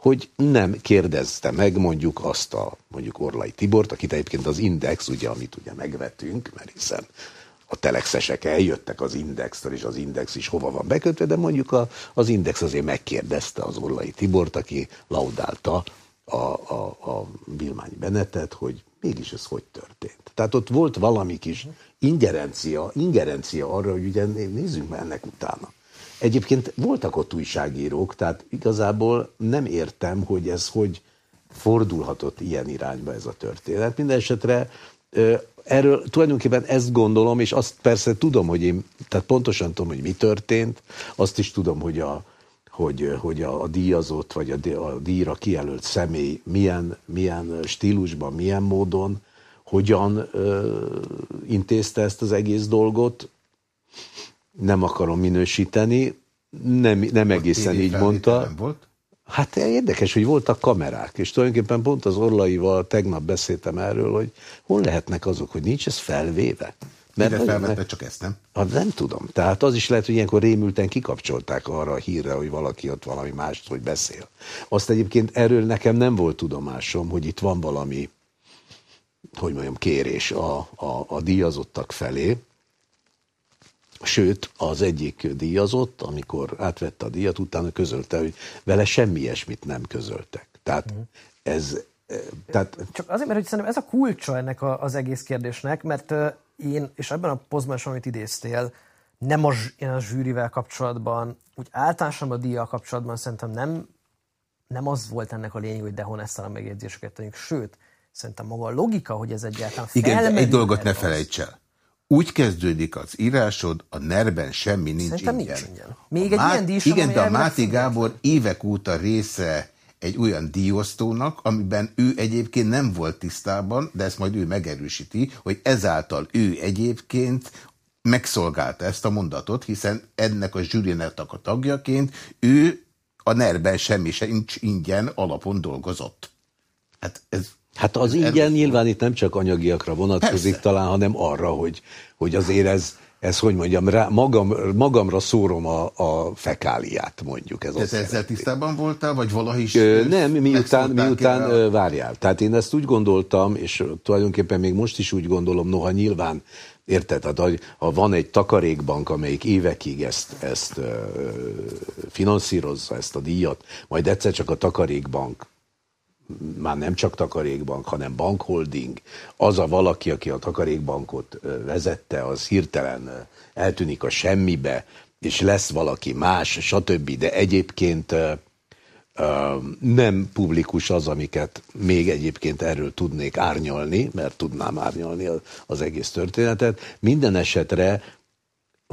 hogy nem kérdezte meg mondjuk azt a mondjuk Orlai Tibort, akit egyébként az Index, ugye, amit ugye megvetünk, mert hiszen a telexesek eljöttek az Indextől, és az Index is hova van bekötve, de mondjuk a, az Index azért megkérdezte az Orlai Tibort, aki laudálta a, a, a Bilmány Benetet, hogy mégis ez hogy történt. Tehát ott volt valami kis ingerencia, ingerencia arra, hogy ugye nézzünk már ennek utána. Egyébként voltak ott újságírók, tehát igazából nem értem, hogy ez hogy fordulhatott ilyen irányba ez a történet. Minden esetre erről tulajdonképpen ezt gondolom, és azt persze tudom, hogy én, tehát pontosan tudom, hogy mi történt, azt is tudom, hogy a, hogy, hogy a, a díjazott, vagy a, a díjra kijelölt személy milyen, milyen stílusban, milyen módon, hogyan ö, intézte ezt az egész dolgot nem akarom minősíteni, nem, nem egészen így mondta. Nem volt? Hát érdekes, hogy voltak kamerák, és tulajdonképpen pont az Orlaival tegnap beszéltem erről, hogy hol lehetnek azok, hogy nincs ez felvéve. Mert Ide felvette csak ezt, nem? Hát nem tudom. Tehát az is lehet, hogy ilyenkor rémülten kikapcsolták arra a hírre, hogy valaki ott valami mást, hogy beszél. Azt egyébként erről nekem nem volt tudomásom, hogy itt van valami, hogy mondjam, kérés a, a, a díjazottak felé, Sőt, az egyik díjazott, amikor átvette a díjat, utána közölte, hogy vele semmi ilyesmit nem közöltek. Tehát uh-huh. ez... E, tehát... Csak azért, mert hogy szerintem ez a kulcsa ennek a, az egész kérdésnek, mert uh, én, és ebben a pozban is, amit idéztél, nem a, a zsűrivel kapcsolatban, úgy általánosan a díjjal kapcsolatban szerintem nem, nem az volt ennek a lényeg, hogy dehon ezt a megjegyzéseket tegyünk. Sőt, szerintem maga a logika, hogy ez egyáltalán Igen, de egy dolgot ne felejts el úgy kezdődik az írásod, a nerben semmi nincs Szerintem ingyen. nincs ingyen. Még a egy ilyen díjson, Igen, de a Máté Gábor évek óta része egy olyan díjosztónak, amiben ő egyébként nem volt tisztában, de ezt majd ő megerősíti, hogy ezáltal ő egyébként megszolgálta ezt a mondatot, hiszen ennek a zsűrinek a tagjaként ő a NER-ben semmi sincs ingyen alapon dolgozott. Hát ez Hát az ingyen nyilván itt nem csak anyagiakra vonatkozik Persze. talán, hanem arra, hogy, hogy azért ez, ez hogy mondjam, rá, magam, magamra szórom a, a fekáliát, mondjuk. Ez Te ezzel jelenti. tisztában voltál, vagy valahogy is Ö, Nem, miután, miután ö, várjál. Tehát én ezt úgy gondoltam, és tulajdonképpen még most is úgy gondolom, noha nyilván Érted? Tehát, ha van egy takarékbank, amelyik évekig ezt, ezt ö, finanszírozza, ezt a díjat, majd egyszer csak a takarékbank már nem csak takarékbank, hanem bankholding, az a valaki, aki a takarékbankot vezette, az hirtelen eltűnik a semmibe, és lesz valaki más, stb. De egyébként nem publikus az, amiket még egyébként erről tudnék árnyalni, mert tudnám árnyalni az egész történetet. Minden esetre,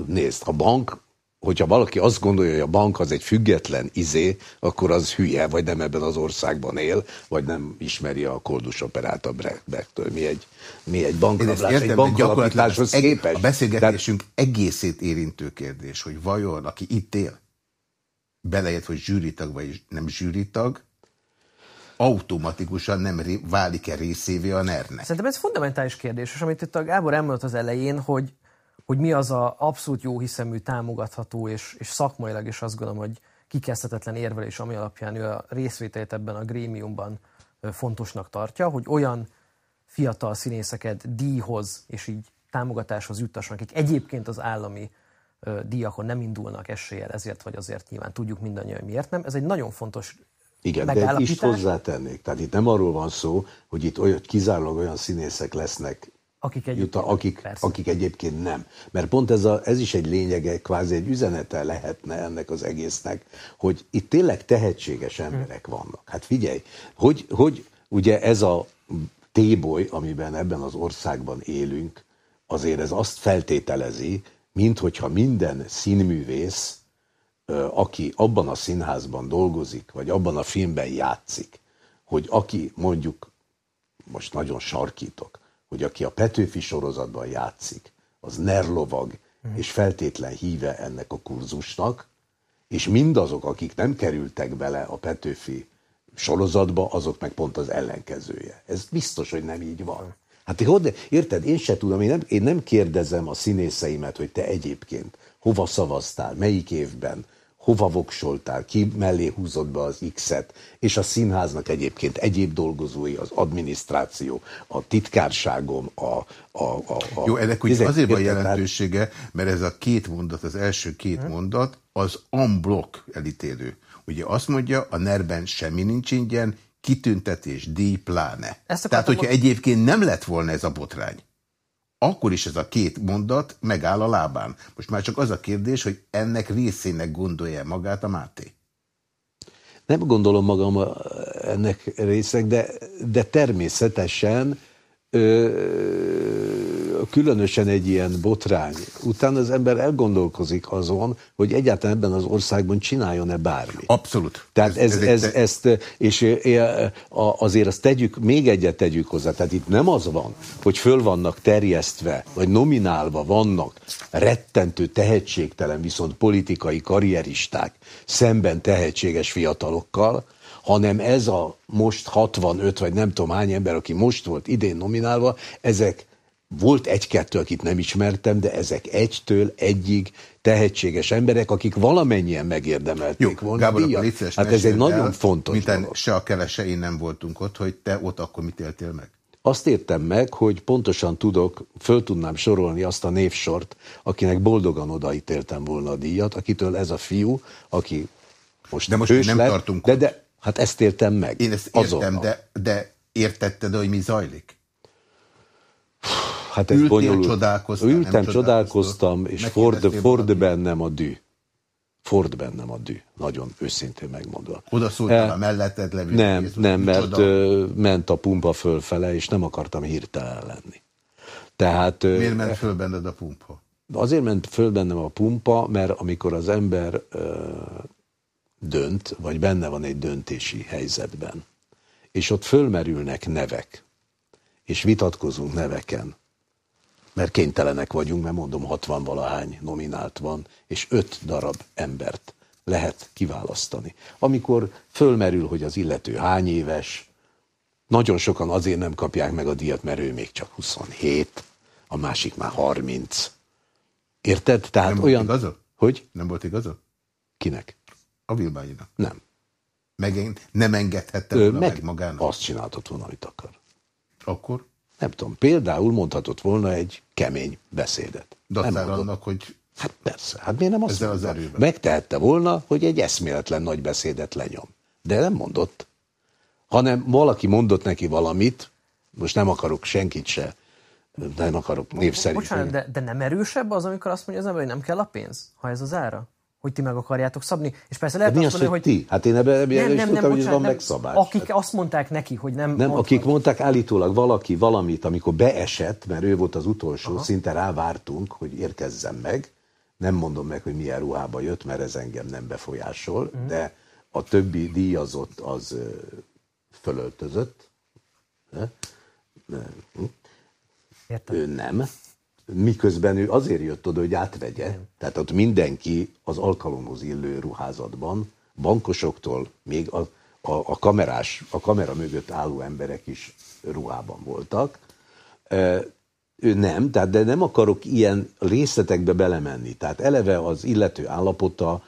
nézd, a bank hogyha valaki azt gondolja, hogy a bank az egy független izé, akkor az hülye, vagy nem ebben az országban él, vagy nem ismeri a koldus operát a Brecktől. Mi egy, mi egy bankrablás, értem, egy bankalapításhoz képest. A beszélgetésünk Tehát... egészét érintő kérdés, hogy vajon, aki itt él, belejött, hogy zsűritag vagy nem zsűritag, automatikusan nem válik-e részévé a NER-nek? Szerintem ez fundamentális kérdés, és amit itt a Gábor elmondott az elején, hogy hogy mi az a abszolút jó hiszemű, támogatható, és, és szakmailag is azt gondolom, hogy kikezdhetetlen érvelés, ami alapján ő a részvételét ebben a grémiumban fontosnak tartja, hogy olyan fiatal színészeket díjhoz és így támogatáshoz juttassanak, akik egyébként az állami díjakon nem indulnak eséllyel, ezért vagy azért nyilván tudjuk mindannyian, hogy miért nem. Ez egy nagyon fontos igen, de is hozzátennék. Tehát itt nem arról van szó, hogy itt olyan, kizárólag olyan színészek lesznek akik egyébként, Juta, akik, akik egyébként nem. Mert pont ez, a, ez is egy lényege, kvázi egy üzenete lehetne ennek az egésznek, hogy itt tényleg tehetséges emberek hmm. vannak. Hát figyelj, hogy, hogy ugye ez a téboly, amiben ebben az országban élünk, azért ez azt feltételezi, mint hogyha minden színművész, aki abban a színházban dolgozik, vagy abban a filmben játszik, hogy aki mondjuk, most nagyon sarkítok, hogy aki a Petőfi sorozatban játszik, az nerlovag és feltétlen híve ennek a kurzusnak, és mindazok, akik nem kerültek bele a Petőfi sorozatba, azok meg pont az ellenkezője. Ez biztos, hogy nem így van. Hát hogy, érted, én se tudom, én nem, én nem kérdezem a színészeimet, hogy te egyébként hova szavaztál, melyik évben, hova voksoltál, ki mellé húzott be az X-et, és a színháznak egyébként egyéb dolgozói, az adminisztráció, a titkárságom, a... a, a, a Jó, ennek ugye azért van jelentősége, mert ez a két mondat, az első két hmm. mondat, az unblock elítélő. Ugye azt mondja, a nerben semmi nincs ingyen, kitüntetés, díj, pláne. Tehát, hogyha egyébként nem lett volna ez a botrány, akkor is ez a két mondat megáll a lábán. Most már csak az a kérdés, hogy ennek részének gondolja magát a Máté. Nem gondolom magam ennek részek, de, de természetesen különösen egy ilyen botrány után az ember elgondolkozik azon, hogy egyáltalán ebben az országban csináljon-e bármi. Abszolút. Tehát ez, ez, ez, ez ezt, és azért azt tegyük, még egyet tegyük hozzá, tehát itt nem az van, hogy föl vannak terjesztve, vagy nominálva vannak rettentő tehetségtelen, viszont politikai karrieristák szemben tehetséges fiatalokkal, hanem ez a most 65 vagy nem tudom hány ember, aki most volt idén nominálva, ezek volt egy-kettő, akit nem ismertem, de ezek egytől egyig tehetséges emberek, akik valamennyien megérdemelték Jó, volna Gábor, díjat. Akkor hát ez egy el, nagyon fontos Miten dolog. se a kele, se én nem voltunk ott, hogy te ott akkor mit éltél meg? Azt értem meg, hogy pontosan tudok, föl tudnám sorolni azt a névsort, akinek boldogan odaítéltem volna a díjat, akitől ez a fiú, aki most, de most nem lett, tartunk de, de, Hát ezt értem meg. Én ezt értem, de, de értetted, hogy mi zajlik? Hát ez Ültél, csodálkoztam, Ültem, csodálkoztam, és Ford, Ford bennem a dű. Ford bennem a dű. Nagyon őszintén megmondva. Oda szóltál e, a melletted levő Nem, rész, nem, mert ö, ment a pumpa fölfele, és nem akartam hirtelen lenni. Tehát, Miért ment föl benned a pumpa? Azért ment föl bennem a pumpa, mert amikor az ember ö, dönt, vagy benne van egy döntési helyzetben, és ott fölmerülnek nevek, és vitatkozunk neveken, mert kénytelenek vagyunk, mert mondom 60 valahány nominált van, és öt darab embert lehet kiválasztani. Amikor fölmerül, hogy az illető hány éves, nagyon sokan azért nem kapják meg a díjat, mert ő még csak 27, a másik már 30. Érted? Tehát Nem olyan... volt igaza? Hogy? Nem volt igaza? Kinek? A Vilmányinak. Nem. Meg, nem engedhette Ő volna meg, meg magának. azt csináltott volna, amit akar. Akkor Nem tudom, például mondhatott volna egy kemény beszédet. Mondott. annak, hogy Hát persze, hát miért nem azt Ezzel az erővel. Megtehette volna, hogy egy eszméletlen nagy beszédet lenyom. De nem mondott. Hanem valaki mondott neki valamit, most nem akarok senkit se, nem akarok név szerint. Bocsánat, de, de nem erősebb az, amikor azt mondja az ember, hogy nem kell a pénz, ha ez az ára? Hogy ti meg akarjátok szabni? És persze lehet mi azt az, hogy, mondani, ti? Hát én ebben ebbe nem, is nem, nem, tudtam, hogy ez van nem, megszabás. akik azt mondták neki, hogy nem Nem, mond, akik mondták állítólag valaki valamit, amikor beesett, mert ő volt az utolsó, Aha. szinte rávártunk, hogy érkezzen meg. Nem mondom meg, hogy milyen ruhába jött, mert ez engem nem befolyásol, Mhm. de a többi díjazott az fölöltözött. Hm? Értem. Ő nem. Miközben ő azért jött oda, hogy átvegye. Tehát ott mindenki az alkalomhoz illő ruházatban, bankosoktól, még a, a, a kamerás, a kamera mögött álló emberek is ruhában voltak. Ő nem, tehát de nem akarok ilyen részletekbe belemenni. Tehát eleve az illető állapota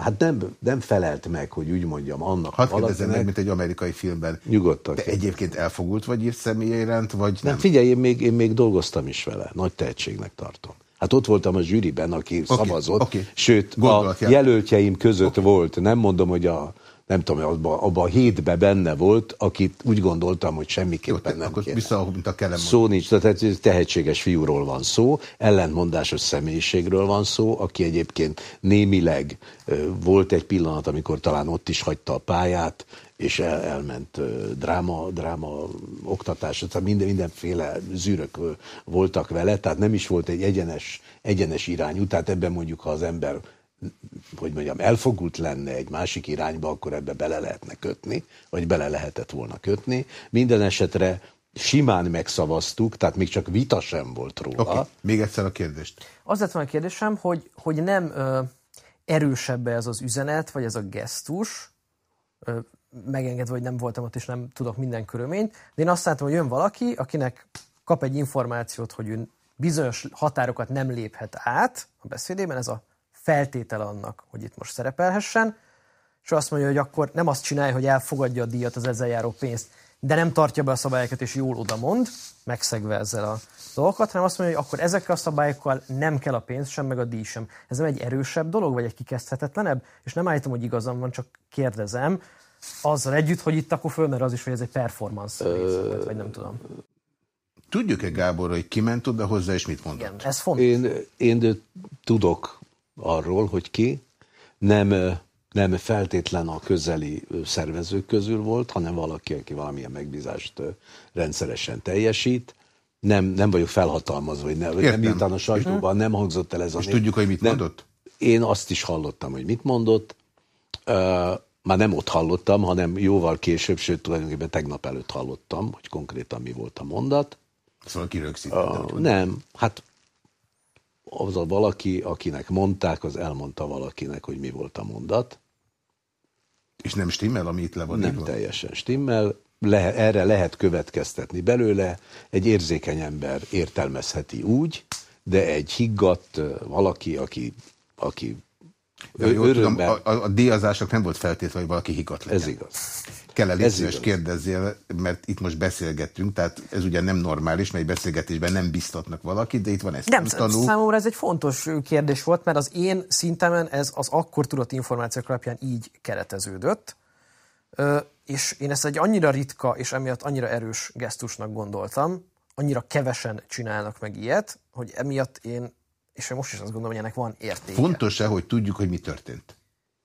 hát nem, nem felelt meg, hogy úgy mondjam, annak hadd kérdezzem meg, mint egy amerikai filmben. Nyugodtan. Te egyébként elfogult vagy írt személye iránt, vagy Nem, nem? figyelj, én még, én még dolgoztam is vele. Nagy tehetségnek tartom. Hát ott voltam a zsűriben, aki okay, szavazott, oké. sőt, a Gondolatját. jelöltjeim között okay. volt, nem mondom, hogy a nem tudom, abban abba a hétbe benne volt, akit úgy gondoltam, hogy Jó, semmiképpen te, nem akkor kéne. vissza, mint a kelem. Szó nincs, tehát tehetséges fiúról van szó, ellentmondásos személyiségről van szó, aki egyébként némileg volt egy pillanat, amikor talán ott is hagyta a pályát, és el, elment dráma, dráma oktatásra, tehát minden, mindenféle zűrök voltak vele, tehát nem is volt egy egyenes, egyenes irányú, tehát ebben mondjuk, ha az ember hogy mondjam, elfogult lenne egy másik irányba, akkor ebbe bele lehetne kötni, vagy bele lehetett volna kötni. Minden esetre simán megszavaztuk, tehát még csak vita sem volt róla. Okay. még egyszer a kérdést. Az lett volna a kérdésem, hogy, hogy nem ö, erősebb ez az üzenet, vagy ez a gesztus, ö, megengedve, hogy nem voltam ott, és nem tudok minden körülményt, de én azt látom, hogy jön valaki, akinek kap egy információt, hogy ő bizonyos határokat nem léphet át a beszédében, ez a feltétel annak, hogy itt most szerepelhessen, és azt mondja, hogy akkor nem azt csinálja, hogy elfogadja a díjat, az ezzel járó pénzt, de nem tartja be a szabályokat, és jól oda mond, megszegve ezzel a dolgokat, hanem azt mondja, hogy akkor ezekkel a szabályokkal nem kell a pénz sem, meg a díj sem. Ez nem egy erősebb dolog, vagy egy kikezdhetetlenebb? És nem állítom, hogy igazam van, csak kérdezem, azzal együtt, hogy itt akkor fölmer az is, hogy ez egy performance rész volt, vagy nem tudom. Tudjuk-e, Gábor, hogy kiment oda hozzá, és mit mondott? Igen, ez fontos. Én, én tudok arról, hogy ki nem, nem feltétlen a közeli szervezők közül volt, hanem valaki, aki valamilyen megbízást rendszeresen teljesít. Nem, nem vagyok felhatalmazva, hogy ne, nem, miután a sajtóban nem hangzott el ez a És név. tudjuk, hogy mit nem, mondott? Én azt is hallottam, hogy mit mondott. Uh, már nem ott hallottam, hanem jóval később, sőt tulajdonképpen tegnap előtt hallottam, hogy konkrétan mi volt a mondat. Szóval kirögzítette. Uh, nem, hát az a valaki, akinek mondták, az elmondta valakinek, hogy mi volt a mondat. És nem stimmel, ami itt le van Nem írva? teljesen stimmel. Le, erre lehet következtetni belőle. Egy érzékeny ember értelmezheti úgy, de egy higgadt valaki, aki, aki Ja, jól tudom, a, a, a díjazásnak nem volt feltétve, hogy valaki higgadt legyen. ez igaz. Kell elég szíves kérdezzél, mert itt most beszélgettünk, tehát ez ugye nem normális, mert egy beszélgetésben nem biztatnak valakit, de itt van egy Nem, tanú. számomra ez egy fontos kérdés volt, mert az én szintemen ez az akkor tudott információk alapján így kereteződött, Ö, és én ezt egy annyira ritka és emiatt annyira erős gesztusnak gondoltam, annyira kevesen csinálnak meg ilyet, hogy emiatt én, és most is azt gondolom, hogy ennek van értéke. Fontos-e, hogy tudjuk, hogy mi történt?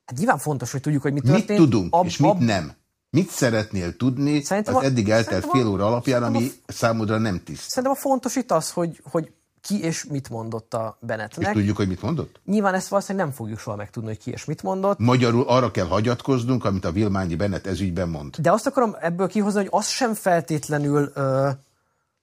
Hát nyilván fontos, hogy tudjuk, hogy mi Mit történt. tudunk, Ab- és mit ab- nem? Mit szeretnél tudni Szerintem az a- eddig eltelt a- fél óra alapján, ami számodra nem tiszt? Szerintem a fontos itt az, hogy, hogy ki és mit mondott a És Bennettnek. tudjuk, hogy mit mondott? Nyilván ezt valószínűleg nem fogjuk soha megtudni, hogy ki és mit mondott. Magyarul arra kell hagyatkoznunk, amit a Vilmányi Bennett ezügyben mond. De azt akarom ebből kihozni, hogy az sem feltétlenül ö,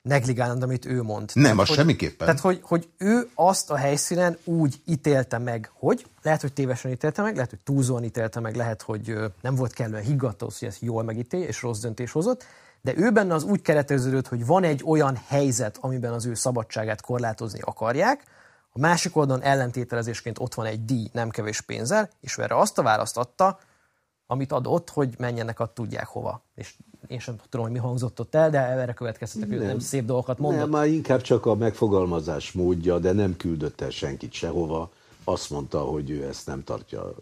negligálnod, amit ő mond. Nem, tehát, az hogy, semmiképpen. Tehát, hogy, hogy ő azt a helyszínen úgy ítélte meg, hogy lehet, hogy tévesen ítélte meg, lehet, hogy túlzóan ítélte meg, lehet, hogy nem volt kellően higgadt hogy ezt jól megítélje, és rossz döntés hozott, de ő benne az úgy kereteződött, hogy van egy olyan helyzet, amiben az ő szabadságát korlátozni akarják, a másik oldalon ellentételezésként ott van egy díj, nem kevés pénzzel, és ő erre azt a választ adta, amit adott, hogy menjenek, a tudják hova. És én sem tudom, hogy mi hangzott ott el, de erre következtetek, hogy nem szép dolgokat mondott. Nem, már inkább csak a megfogalmazás módja, de nem küldött el senkit sehova. Azt mondta, hogy ő ezt nem tartja,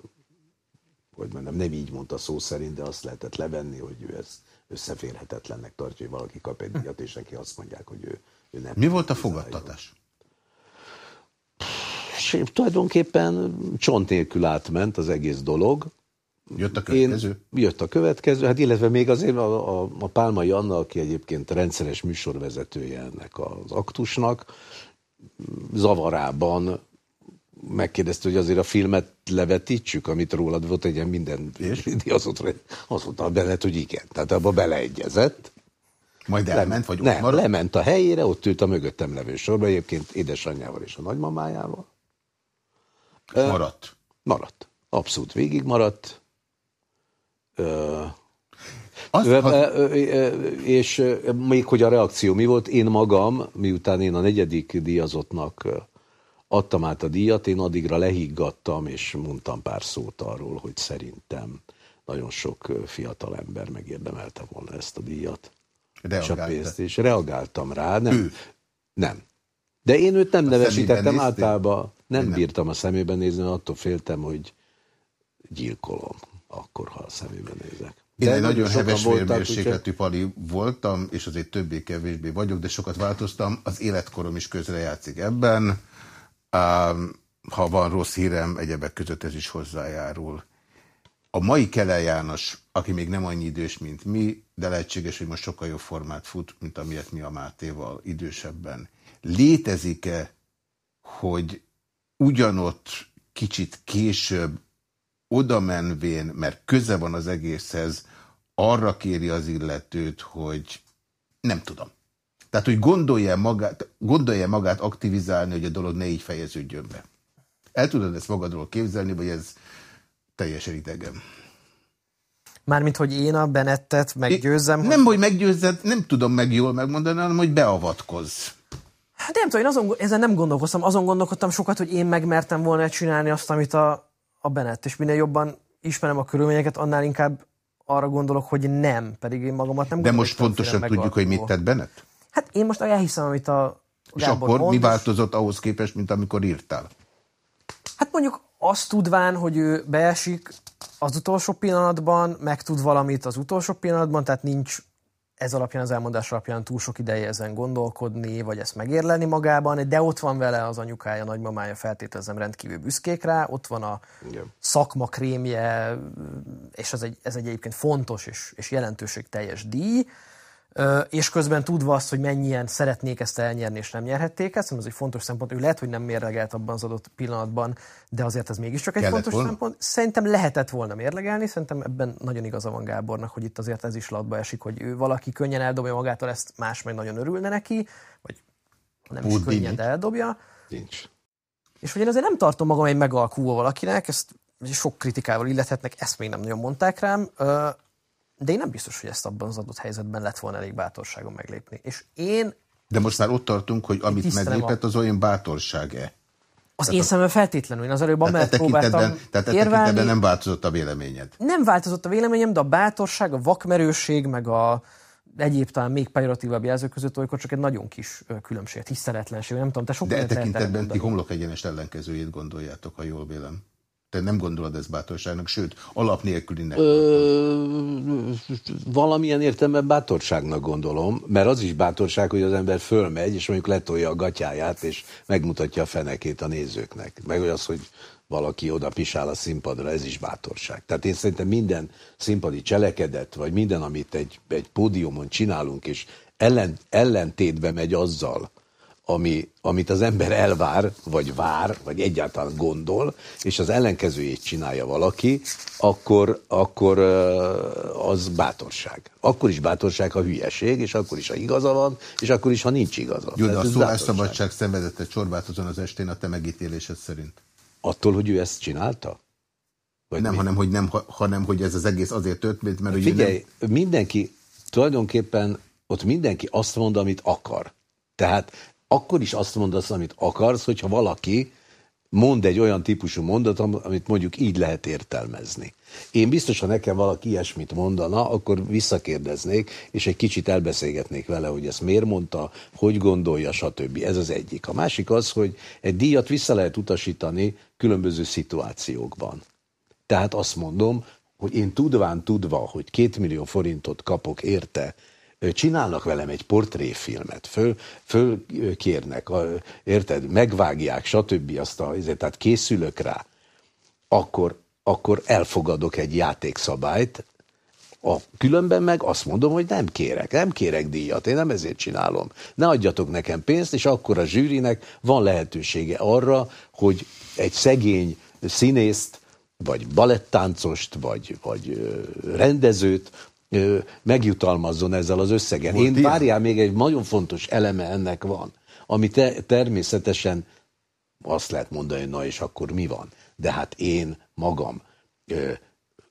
hogy mondjam, nem így mondta szó szerint, de azt lehetett levenni, hogy ő ezt összeférhetetlennek tartja, hogy valaki kap egy díjat, és neki azt mondják, hogy ő, ő nem. Mi volt a fogadtatás? És tulajdonképpen csont nélkül átment az egész dolog. Jött a következő? Én, jött a következő, hát illetve még azért a, a, a Pálmai Anna, aki egyébként rendszeres műsorvezetője ennek az aktusnak, zavarában megkérdezte, hogy azért a filmet levetítsük, amit rólad volt egy ilyen minden az azóta benned, hogy igen. Tehát abba beleegyezett. Majd elment, vagy nem, maradt? lement a helyére, ott ült a mögöttem levő sorba, egyébként édesanyjával és a nagymamájával. És maradt? Maradt. Abszolút végig maradt. Azt, ö, és még hogy a reakció mi volt, én magam, miután én a negyedik díjazottnak adtam át a díjat, én addigra lehiggadtam, és mondtam pár szót arról, hogy szerintem nagyon sok fiatal ember megérdemelte volna ezt a díjat. És a pénzt, és reagáltam rá. Nem, ő. nem. De én őt nem a nevesítettem általában, nem, nem bírtam a szemében nézni, attól féltem, hogy gyilkolom akkor, ha a szemében nézek. Én egy nagyon heves vérmérsékletű pali voltam, és azért többé-kevésbé vagyok, de sokat változtam. Az életkorom is közrejátszik ebben. Ha van rossz hírem, egyebek között ez is hozzájárul. A mai Kele János, aki még nem annyi idős, mint mi, de lehetséges, hogy most sokkal jobb formát fut, mint amilyet mi a Mátéval idősebben. Létezik-e, hogy ugyanott kicsit később oda menvén, mert köze van az egészhez, arra kéri az illetőt, hogy nem tudom. Tehát, hogy gondolja magát, gondolja magát aktivizálni, hogy a dolog ne így fejeződjön be. El tudod ezt magadról képzelni, vagy ez teljesen idegen? Mármint, hogy én a Benettet meggyőzzem. Nem, hogy, hogy meggyőzzed, nem tudom meg jól megmondani, hanem hogy beavatkozz. Hát nem tudom, én azon, ezen nem gondolkoztam, azon gondolkodtam sokat, hogy én megmertem volna csinálni azt, amit a, a Benett, és minél jobban ismerem a körülményeket, annál inkább arra gondolok, hogy nem, pedig én magamat nem De most pontosan tudjuk, hogy mit tett Benett? Hát én most elhiszem, amit a Gábor És akkor mond, mi változott ahhoz képest, mint amikor írtál? Hát mondjuk azt tudván, hogy ő beesik az utolsó pillanatban, meg tud valamit az utolsó pillanatban, tehát nincs ez alapján, az elmondás alapján túl sok ideje ezen gondolkodni, vagy ezt megérleni magában, de ott van vele az anyukája, nagymamája, feltételezem rendkívül büszkék rá, ott van a Igen. szakma krémje, és ez egy, ez egy egyébként fontos és, és jelentőségteljes díj, és közben tudva azt, hogy mennyien szeretnék ezt elnyerni, és nem nyerhették ezt, ez egy fontos szempont, ő lehet, hogy nem mérlegelt abban az adott pillanatban, de azért ez mégiscsak egy Kellett fontos volna? szempont. Szerintem lehetett volna mérlegelni, szerintem ebben nagyon igaza van Gábornak, hogy itt azért ez is latba esik, hogy ő valaki könnyen eldobja magától, ezt más meg nagyon örülne neki, vagy nem is könnyen eldobja. Nincs. És hogy én azért nem tartom magam egy megalkúvó valakinek, ezt sok kritikával illethetnek, ezt még nem nagyon mondták rám, de én nem biztos, hogy ezt abban az adott helyzetben lett volna elég bátorságom meglépni. És én... De most már ott tartunk, hogy amit meglépett, az olyan bátorság-e? Az tehát én szemben feltétlenül. Én az előbb amellett e próbáltam Tehát e tekintetben nem változott a véleményed? Nem változott a véleményem, de a bátorság, a vakmerőség, meg a egyéb talán még pejoratívabb jelzők között olykor csak egy nagyon kis különbség, tiszteletlenség, nem tudom, te sok De e tekintetben ti homlok egyenes ellenkezőjét gondoljátok, ha jól vélem. Te nem gondolod ez bátorságnak, sőt, alap nélkülinek. Ö, valamilyen értelemben bátorságnak gondolom, mert az is bátorság, hogy az ember fölmegy, és mondjuk letolja a gatyáját, és megmutatja a fenekét a nézőknek. Meg az, hogy valaki oda pisál a színpadra, ez is bátorság. Tehát én szerintem minden színpadi cselekedet, vagy minden, amit egy, egy pódiumon csinálunk, és ellen, ellentétbe megy azzal, ami, amit az ember elvár, vagy vár, vagy egyáltalán gondol, és az ellenkezőjét csinálja valaki, akkor, akkor az bátorság. Akkor is bátorság, ha hülyeség, és akkor is, ha igaza van, és akkor is, ha nincs igaza. Jó, de a szólásszabadság szenvedette csorbát azon az estén a te megítélésed szerint. Attól, hogy ő ezt csinálta? Vagy nem, hanem hogy nem, hanem hogy ez az egész azért történt, mert Figyelj, nem... mindenki, tulajdonképpen ott mindenki azt mond, amit akar. Tehát akkor is azt mondasz, amit akarsz, hogyha valaki mond egy olyan típusú mondatot, amit mondjuk így lehet értelmezni. Én biztos, ha nekem valaki ilyesmit mondana, akkor visszakérdeznék, és egy kicsit elbeszélgetnék vele, hogy ezt miért mondta, hogy gondolja, stb. Ez az egyik. A másik az, hogy egy díjat vissza lehet utasítani különböző szituációkban. Tehát azt mondom, hogy én tudván tudva, hogy két millió forintot kapok érte, csinálnak velem egy portréfilmet, föl, fölkérnek, érted, megvágják, stb. Azt a, tehát készülök rá, akkor, akkor elfogadok egy játékszabályt, a, különben meg azt mondom, hogy nem kérek, nem kérek díjat, én nem ezért csinálom. Ne adjatok nekem pénzt, és akkor a zsűrinek van lehetősége arra, hogy egy szegény színészt, vagy balettáncost, vagy, vagy rendezőt megjutalmazzon ezzel az összegen. Volt Én ilyen? várjál, még egy nagyon fontos eleme ennek van, ami te, természetesen azt lehet mondani, na és akkor mi van? De hát én magam ö,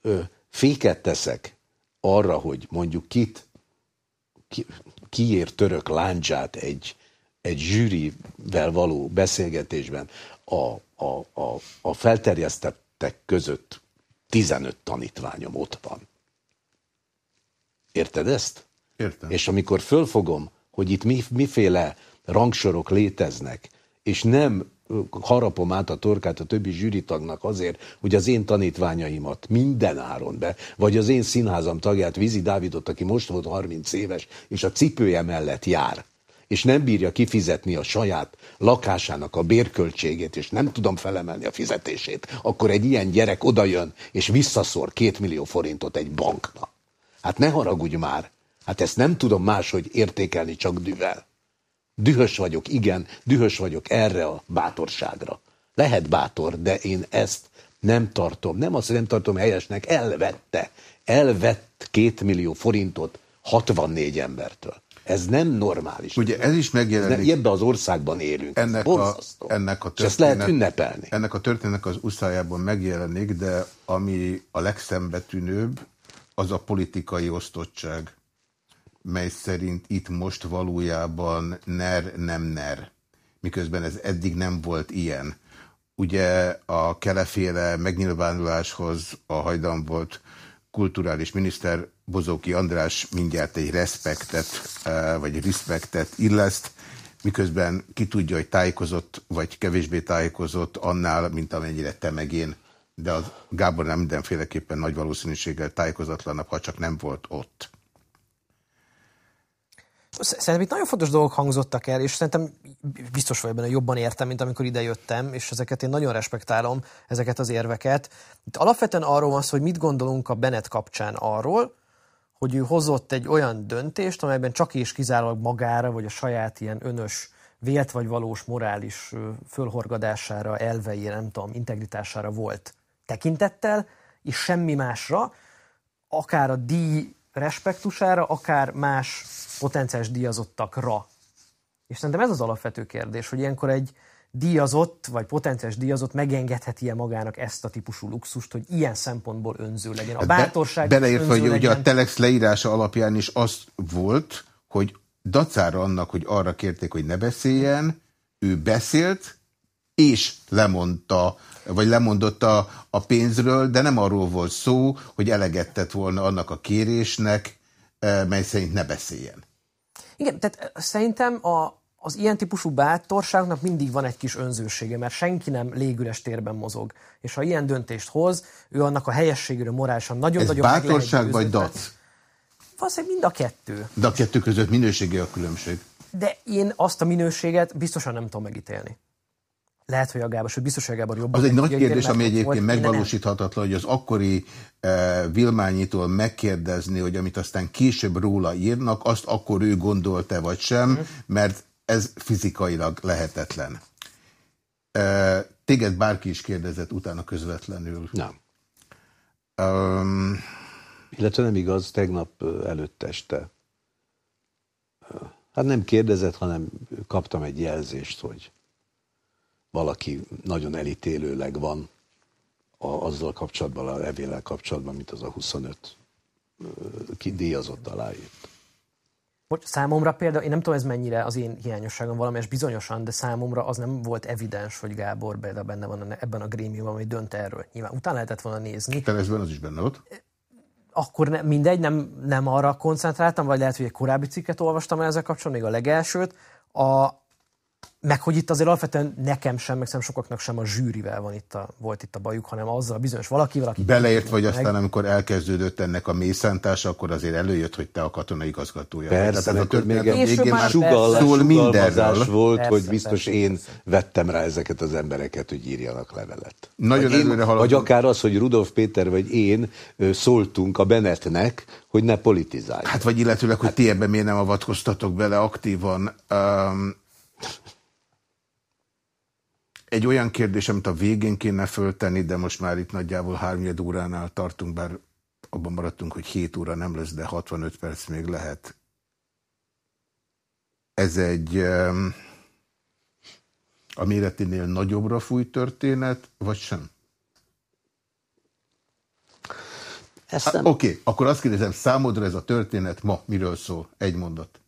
ö, féket teszek arra, hogy mondjuk kit, ki, kiér török láncsát egy, egy zsűrivel való beszélgetésben a, a, a, a felterjesztettek között 15 tanítványom ott van. Érted ezt? Értem. És amikor fölfogom, hogy itt mi, miféle rangsorok léteznek, és nem harapom át a torkát a többi zsűritagnak azért, hogy az én tanítványaimat minden áron be, vagy az én színházam tagját, Vizi Dávidot, aki most volt 30 éves, és a cipője mellett jár, és nem bírja kifizetni a saját lakásának a bérköltségét, és nem tudom felemelni a fizetését, akkor egy ilyen gyerek odajön, és visszaszor két millió forintot egy banknak. Hát ne haragudj már. Hát ezt nem tudom máshogy értékelni csak düvel. Dühös vagyok, igen, dühös vagyok erre a bátorságra. Lehet bátor, de én ezt nem tartom. Nem azt, hogy nem tartom helyesnek, elvette. Elvett két millió forintot 64 embertől. Ez nem normális. Ugye ez is megjelenik. Ebben az országban élünk. Ennek a, ennek a történet, ezt lehet ünnepelni. Ennek a történetnek az uszájában megjelenik, de ami a legszembetűnőbb, az a politikai osztottság, mely szerint itt most valójában ner nem ner, miközben ez eddig nem volt ilyen. Ugye a keleféle megnyilvánuláshoz a hajdan volt kulturális miniszter Bozóki András mindjárt egy respektet, eh, vagy respektet illeszt, miközben ki tudja, hogy tájékozott, vagy kevésbé tájékozott annál, mint amennyire te meg én de az Gábor nem mindenféleképpen nagy valószínűséggel tájékozatlanabb, ha csak nem volt ott. Szerintem itt nagyon fontos dolgok hangzottak el, és szerintem biztos vagyok benne, jobban értem, mint amikor ide jöttem, és ezeket én nagyon respektálom, ezeket az érveket. Itt alapvetően arról van szó, hogy mit gondolunk a Bennett kapcsán arról, hogy ő hozott egy olyan döntést, amelyben csak és kizárólag magára, vagy a saját ilyen önös, vélt vagy valós morális fölhorgadására, elveire, nem tudom, integritására volt tekintettel, és semmi másra, akár a díj respektusára, akár más potenciális díjazottakra. És szerintem ez az alapvető kérdés, hogy ilyenkor egy díjazott, vagy potenciális díjazott megengedheti-e magának ezt a típusú luxust, hogy ilyen szempontból önző legyen. A bátorság Be, Beleértve, hogy legyen. ugye a Telex leírása alapján is az volt, hogy dacára annak, hogy arra kérték, hogy ne beszéljen, ő beszélt, és lemondta vagy lemondott a, a pénzről, de nem arról volt szó, hogy eleget tett volna annak a kérésnek, eh, mely szerint ne beszéljen. Igen, tehát eh, szerintem a, az ilyen típusú bátorságnak mindig van egy kis önzősége, mert senki nem légüres térben mozog. És ha ilyen döntést hoz, ő annak a helyességére morálisan nagyon-nagyon Ez bátorság vagy dac? Valószínűleg mind a kettő. De a kettő között minőségi a különbség. De én azt a minőséget biztosan nem tudom megítélni. Lehet, hogy a Gábor, hogy biztos, hogy a Gábor jobban. Az egy nagy kérdés, ami egyébként megvalósíthatatlan, hogy az akkori eh, Vilmányitól megkérdezni, hogy amit aztán később róla írnak, azt akkor ő gondolta vagy sem, uh mhm. mert ez fizikailag lehetetlen. Téged bárki is kérdezett utána közvetlenül. Nem. Um, Illetve nem igaz, tegnap előtt este. Hát nem kérdezett, hanem kaptam egy jelzést, hogy valaki nagyon elítélőleg van a, azzal kapcsolatban, a levéllel kapcsolatban, mint az a 25 kidíjazott aláírt. Hogy számomra például, én nem tudom ez mennyire az én hiányosságom valamelyes bizonyosan, de számomra az nem volt evidens, hogy Gábor például benne van ebben a grémiumban, hogy dönt erről. Nyilván utána lehetett volna nézni. Teleszben az is benne volt? Akkor ne, mindegy, nem, nem arra koncentráltam, vagy lehet, hogy egy korábbi cikket olvastam el ezzel kapcsolatban, még a legelsőt. A, meg hogy itt azért alapvetően nekem sem, meg szerintem sokaknak sem a zsűrivel van itt a, volt itt a bajuk, hanem azzal a bizonyos valakivel, aki... Beleért vagy meg. aztán, amikor elkezdődött ennek a mészántása, akkor azért előjött, hogy te a katonai igazgatója. Persze, Tehát ez a történet még végén már sugal, szól mindenről. volt, persze, hogy biztos persze, én persze. vettem rá ezeket az embereket, hogy írjanak levelet. Nagyon vagy, én, vagy akár az, hogy Rudolf Péter vagy én szóltunk a Benetnek, hogy ne politizálj. Hát vagy illetőleg, hogy hát, ti ebben miért nem avatkoztatok bele aktívan. Um, egy olyan kérdés, amit a végén kéne föltenni, de most már itt nagyjából háromnyed óránál tartunk, bár abban maradtunk, hogy 7 óra nem lesz, de 65 perc még lehet. Ez egy a méretinél nagyobbra fúj történet, vagy sem? Oké, okay, akkor azt kérdezem, számodra ez a történet ma miről szól? Egy mondat.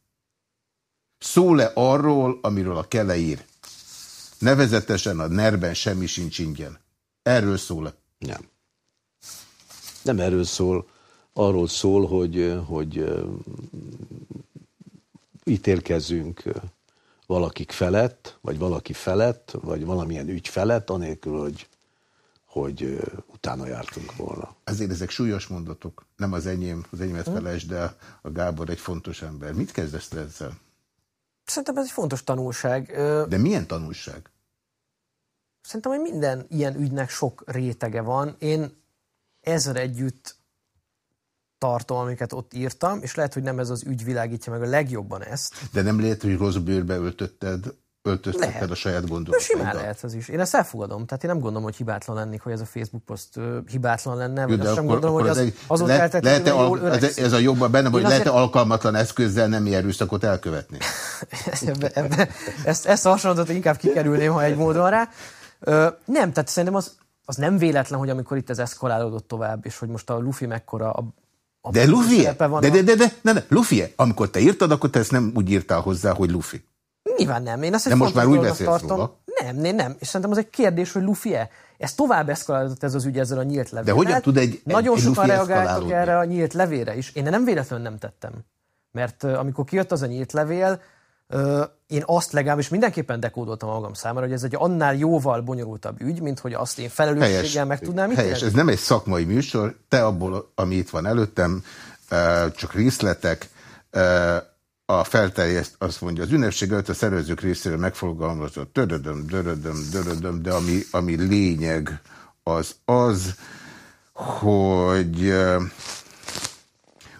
Szól-e arról, amiről a kele ír? Nevezetesen a nerben semmi sincs ingyen. Erről szól-e? Nem. Nem erről szól. Arról szól, hogy, hogy ítélkezünk valakik felett, vagy valaki felett, vagy valamilyen ügy felett, anélkül, hogy, hogy utána jártunk volna. Ezért ezek súlyos mondatok. Nem az enyém, az enyémet hm? felejtsd, de a Gábor egy fontos ember. Mit kezdesz ezzel? Szerintem ez egy fontos tanulság. De milyen tanulság? Szerintem, hogy minden ilyen ügynek sok rétege van. Én ezzel együtt tartom, amiket ott írtam, és lehet, hogy nem ez az ügy világítja meg a legjobban ezt. De nem lehet, hogy rossz bőrbe öltötted, öltöztetted lehet. a saját gondolataidat? Simán lehet ez is. Én ezt elfogadom. Tehát én nem gondolom, hogy hibátlan lennék, hogy ez a Facebook poszt hibátlan lenne, vagy azt sem gondolom, hogy az, az le, lehet -e al, ez, ez a jobban benne, hogy lehet-e alkalmatlan eszközzel nem erőszakot elkövetni? ebbe, ebbe, ezt, ezt a hasonlatot inkább kikerülném, ha egy módon rá. Ö, nem, tehát szerintem az, az nem véletlen, hogy amikor itt ez eszkalálódott tovább, és hogy most a Luffy mekkora a de Luffy -e? De, de, de, de, de, de, Luffy -e? Amikor te írtad, akkor te ezt nem úgy írtál hozzá, hogy Luffy. Nyilván nem. Én azt de most már úgy beszélsz tartom. Róla. Nem, nem, nem. És szerintem az egy kérdés, hogy Luffy-e. Ez tovább eszkalálódott ez az ügy ezzel a nyílt levél. De hogyan tud egy, Nagyon egy sokan reagáltak erre a nyílt levére is. Én nem véletlenül nem tettem. Mert uh, amikor kijött az a nyílt levél, én azt legalábbis mindenképpen dekódoltam magam számára, hogy ez egy annál jóval bonyolultabb ügy, mint hogy azt én felelősséggel helyes, meg tudnám Helyes, ez nem egy szakmai műsor, te abból, ami itt van előttem, csak részletek, a felterjeszt azt mondja, az ünnepség előtt a szervezők részéről megfogalmazott dörödöm, dörödöm, dörödöm, de ami, ami lényeg az az, hogy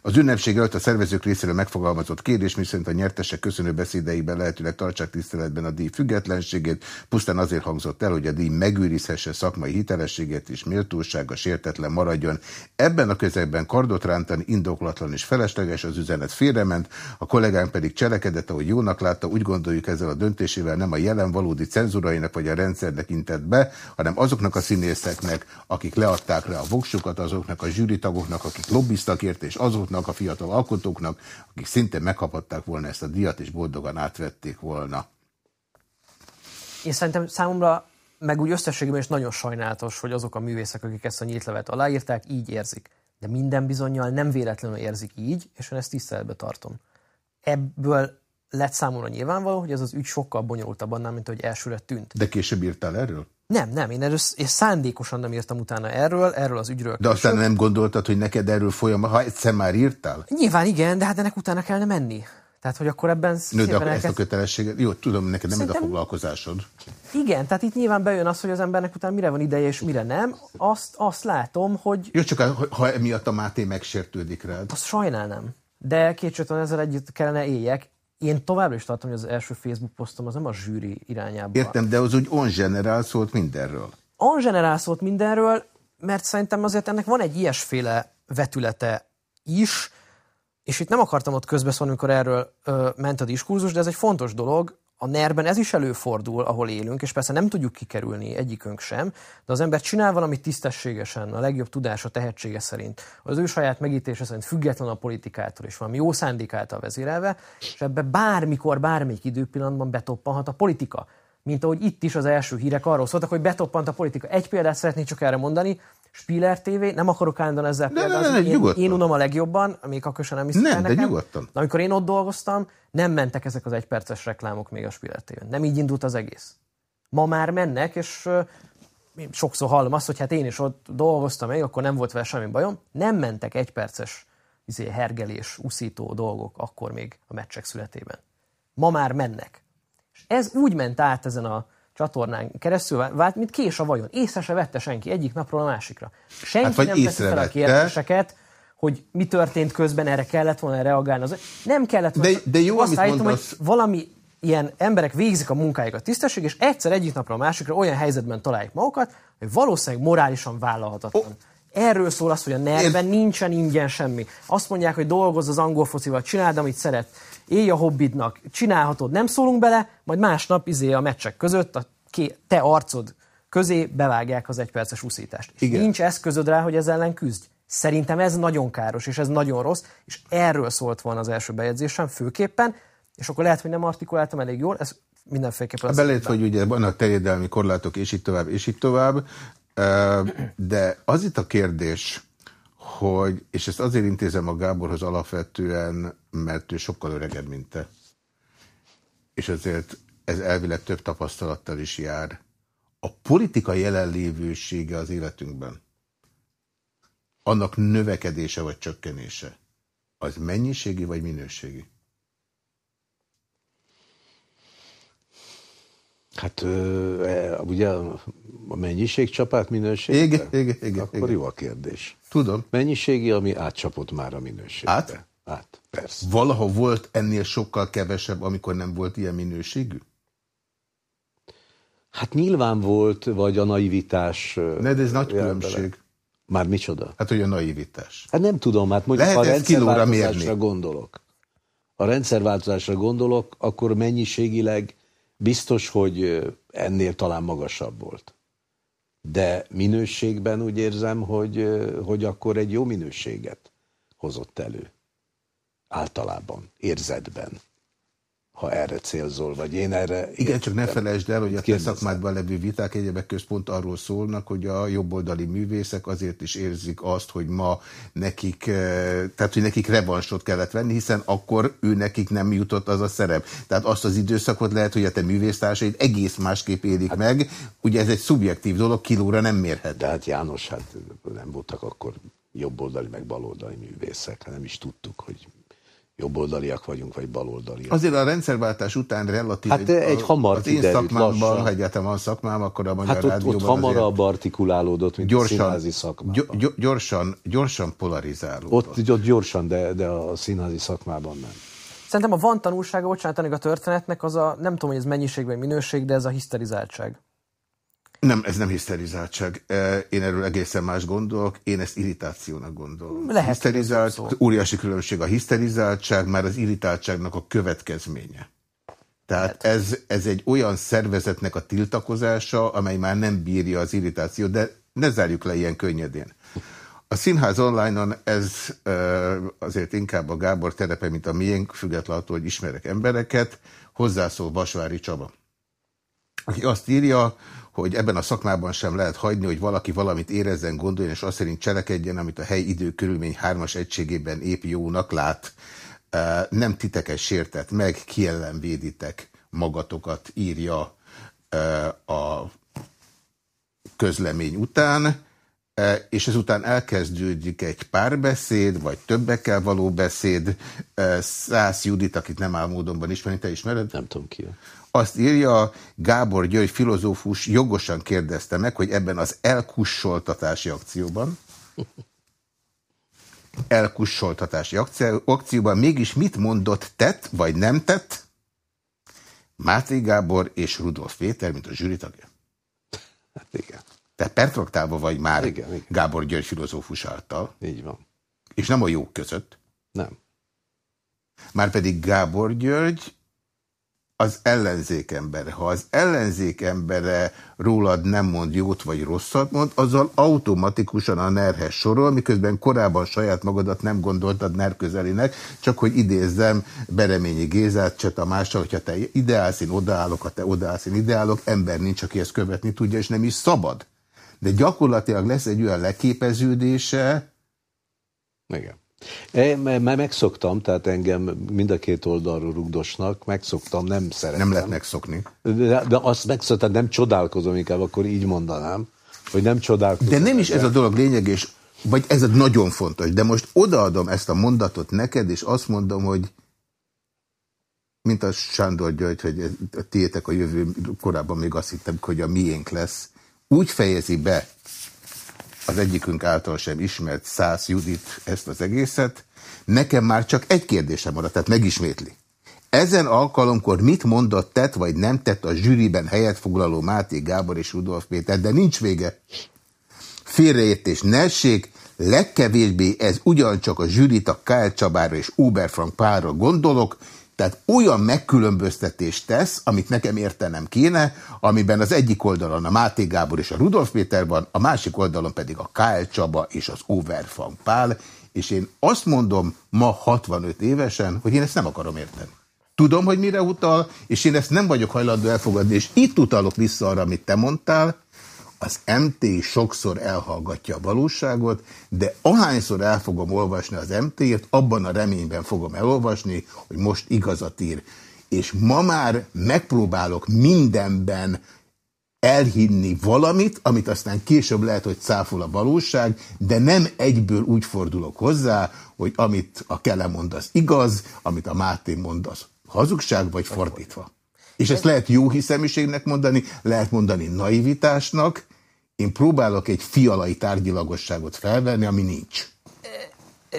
az ünnepség előtt a szervezők részéről megfogalmazott kérdés, miszerint a nyertesek köszönő beszédeiben lehetőleg tartsák tiszteletben a díj függetlenségét, pusztán azért hangzott el, hogy a díj megőrizhesse szakmai hitelességét és méltósága sértetlen maradjon. Ebben a közegben kardot rántani indoklatlan és felesleges, az üzenet félrement, a kollégánk pedig cselekedett, ahogy jónak látta, úgy gondoljuk ezzel a döntésével nem a jelen valódi cenzurainak vagy a rendszernek intett be, hanem azoknak a színészeknek, akik leadták le a voksukat, azoknak a zsűritagoknak, akik lobbiztak érte, és azoknak, azoknak a fiatal alkotóknak, akik szinte megkaphatták volna ezt a díjat, és boldogan átvették volna. Én szerintem számomra, meg úgy összességében is nagyon sajnálatos, hogy azok a művészek, akik ezt a nyílt levet aláírták, így érzik. De minden bizonyal nem véletlenül érzik így, és én ezt tiszteletbe tartom. Ebből lett számomra nyilvánvaló, hogy ez az ügy sokkal bonyolultabb annál, mint hogy elsőre tűnt. De később írtál erről? Nem, nem, én, erről, én szándékosan nem írtam utána erről, erről az ügyről. De aztán nem gondoltad, hogy neked erről folyam, ha egyszer már írtál? Nyilván igen, de hát ennek utána kellene menni. Tehát, hogy akkor ebben Nő, de akkor elkezd... ezt a kötelességet, jó, tudom, neked nem Szerintem... ez a foglalkozásod. Igen, tehát itt nyilván bejön az, hogy az embernek utána mire van ideje és mire nem. Azt, azt látom, hogy... Jó, csak ha emiatt a Máté megsértődik rád. Azt sajnálnám. De kétségtelen ezzel együtt kellene éljek. Én továbbra is tartom, hogy az első Facebook posztom az nem a zsűri irányába. Értem, de az úgy on general szólt mindenről. On general szólt mindenről, mert szerintem azért ennek van egy ilyesféle vetülete is, és itt nem akartam ott közbeszólni, amikor erről ö, ment a diskurzus, de ez egy fontos dolog, a nerben ez is előfordul, ahol élünk, és persze nem tudjuk kikerülni egyikünk sem, de az ember csinál valamit tisztességesen, a legjobb tudása, tehetsége szerint, az ő saját megítése szerint független a politikától, és valami jó szándék által vezérelve, és ebbe bármikor, bármelyik időpillanatban betoppanhat a politika. Mint ahogy itt is az első hírek arról szóltak, hogy betoppant a politika. Egy példát szeretnék csak erre mondani, Spiller TV, nem akarok állandóan ezzel ne, példázni, ne, ne, én, én unom a legjobban, még akkor sem nem hiszem Nem, de nyugodtan. De amikor én ott dolgoztam, nem mentek ezek az egyperces reklámok még a Spiller tv Nem így indult az egész. Ma már mennek, és sokszor hallom azt, hogy hát én is ott dolgoztam még, akkor nem volt vele semmi bajom. Nem mentek egyperces izé, hergelés, uszító dolgok akkor még a meccsek születében. Ma már mennek. És ez úgy ment át ezen a csatornán keresztül, vált, mint kés a vajon. Észre se vette senki egyik napról a másikra. Senki Hát nem teszi fel a kérdéseket, hogy mi történt közben, erre kellett volna reagálni. Az- Nem kellett volna. De- de jó, Azt amit állítom, mondasz. hogy valami ilyen emberek végzik a munkájukat tisztesség, és egyszer egyik napra a másikra olyan helyzetben találják magukat, hogy valószínűleg morálisan vállalhatatlan. Ó. Erről szól az, hogy a nervben nincsen ingyen semmi. Azt mondják, hogy dolgozz az angol focival, csináld, amit szeret, élj a hobbidnak, csinálhatod, nem szólunk bele, majd másnap izé a meccsek között a ké- te arcod közé bevágják az egyperces úszítást. És Igen. nincs eszközöd rá, hogy ez ellen küzdj. Szerintem ez nagyon káros, és ez nagyon rossz, és erről szólt volna az első bejegyzésem főképpen, és akkor lehet, hogy nem artikuláltam elég jól, ez mindenféleképpen... Belét, hogy ugye vannak terjedelmi korlátok, és így tovább, és így tovább, de az itt a kérdés, hogy, és ezt azért intézem a Gáborhoz alapvetően, mert ő sokkal öregebb, mint te. És azért ez elvileg több tapasztalattal is jár. A politika jelenlévősége az életünkben, annak növekedése vagy csökkenése, az mennyiségi vagy minőségi? Hát e, ugye a mennyiség csapát minőség? Igen, igen, igen, Akkor igen. jó a kérdés. Tudom. Mennyiségi, ami átcsapott már a minőségbe. Át? Át, persze. Valaha volt ennél sokkal kevesebb, amikor nem volt ilyen minőségű? Hát nyilván volt, vagy a naivitás. Ne, de ez nagy különbség. bele. Már micsoda? Hát, hogy a naivitás. Hát nem tudom, hát mondjuk Lehet a rendszerváltozásra mérni? gondolok. A rendszerváltozásra gondolok, akkor mennyiségileg biztos, hogy ennél talán magasabb volt. De minőségben úgy érzem, hogy, hogy akkor egy jó minőséget hozott elő. Általában, érzetben. Ha erre célzol, vagy én erre... Igen, csak ne felejtsd el, hogy a te szakmádban levő viták egyebek közt pont arról szólnak, hogy a jobboldali művészek azért is érzik azt, hogy ma nekik, eh, tehát hogy nekik revansot kellett venni, hiszen akkor ő nekik nem jutott az a szerep. Tehát azt az időszakot lehet, hogy a te művésztársaid egész másképp élik meg. Ugye ez egy szubjektív dolog, kilóra nem mérhet. De hát János, hát nem voltak akkor jobboldali meg baloldali művészek, hát nem is tudtuk, hogy jobboldaliak vagyunk, vagy baloldaliak. Azért a rendszerváltás után relatív... Hát egy hamar Az én szakmámban, lassan. ha egyáltalán van szakmám, akkor a Magyar Hát ott, Rádióban ott hamarabb artikulálódott, mint a gyorsan, színházi szakmában. gy- gy- gyorsan, gyorsan polarizálódott. Ott, ott gyorsan, de, de a színházi szakmában nem. Szerintem a van tanulsága, bocsánat, a történetnek, az a, nem tudom, hogy ez mennyiség vagy minőség, de ez a hiszterizáltság. Nem, ez nem hiszterizáltság. Én erről egészen más gondolok. Én ezt irritációnak gondolom. Lehet, Hiszterizált, jó óriási különbség a hiszterizáltság, már az irritáltságnak a következménye. Tehát ez, ez egy olyan szervezetnek a tiltakozása, amely már nem bírja az irritációt, de ne zárjuk le ilyen könnyedén. A Színház online-on ez azért inkább a Gábor terepe, mint a miénk, függetlenül attól, hogy ismerek embereket, hozzászól Vasvári Csaba aki azt írja, hogy ebben a szakmában sem lehet hagyni, hogy valaki valamit érezzen, gondoljon, és azt szerint cselekedjen, amit a hely idő körülmény hármas egységében épp jónak lát. Nem titeket sértett meg, ki ellen véditek magatokat, írja a közlemény után, és ezután elkezdődik egy párbeszéd, vagy többekkel való beszéd. Szász Judit, akit nem áll módonban ismerni, te ismered? Nem tudom ki. Azt írja, Gábor György filozófus jogosan kérdezte meg, hogy ebben az elkussoltatási akcióban elkussoltatási akcióban mégis mit mondott, tett vagy nem tett Máté Gábor és Rudolf Péter, mint a zsűri tagja? Hát igen. Te pertraktálva vagy már igen, igen. Gábor György filozófus által. Így van. És nem a jók között. Nem. Márpedig Gábor György az ellenzék embere. Ha az ellenzék embere rólad nem mond jót vagy rosszat mond, azzal automatikusan a nerhes sorol, miközben korábban saját magadat nem gondoltad NER közelinek, csak hogy idézzem Bereményi Gézát, Cseh Tamással, hogyha te ideálsz, én odaállok, ha te odaállsz, én ideálok, ember nincs, aki ezt követni tudja, és nem is szabad. De gyakorlatilag lesz egy olyan leképeződése. Igen. Én mert megszoktam, tehát engem mind a két oldalról rugdosnak, megszoktam, nem szeretem. Nem lehet megszokni. De, de azt megszoktam, nem csodálkozom, inkább akkor így mondanám, hogy nem csodálkozom. De nem is ez a dolog lényeg, és vagy ez nagyon fontos, de most odaadom ezt a mondatot neked, és azt mondom, hogy mint a Sándor György, hogy a tiétek a jövő, korábban még azt hittem, hogy a miénk lesz. Úgy fejezi be az egyikünk által sem ismert Szász Judit ezt az egészet, nekem már csak egy kérdésem maradt, tehát megismétli. Ezen alkalomkor mit mondott, tett vagy nem tett a zsűriben helyet foglaló Máté Gábor és Rudolf Péter, de nincs vége. Félreértés nelség, legkevésbé ez ugyancsak a zsűrit a Kyle Csabára és Uberfrank párra gondolok, tehát olyan megkülönböztetést tesz, amit nekem értenem kéne, amiben az egyik oldalon a Máté Gábor és a Rudolf Péter van, a másik oldalon pedig a Kál Csaba és az Overfang Pál, és én azt mondom ma 65 évesen, hogy én ezt nem akarom érteni. Tudom, hogy mire utal, és én ezt nem vagyok hajlandó elfogadni, és itt utalok vissza arra, amit te mondtál, az MT sokszor elhallgatja a valóságot, de ahányszor el fogom olvasni az MT-t, abban a reményben fogom elolvasni, hogy most igazat ír. És ma már megpróbálok mindenben elhinni valamit, amit aztán később lehet, hogy cáfol a valóság, de nem egyből úgy fordulok hozzá, hogy amit a Kele mond az igaz, amit a Máté mond az hazugság, vagy fordítva. És ezt lehet jó hiszeműségnek mondani, lehet mondani naivitásnak. Én próbálok egy fialai tárgyilagosságot felvenni, ami nincs.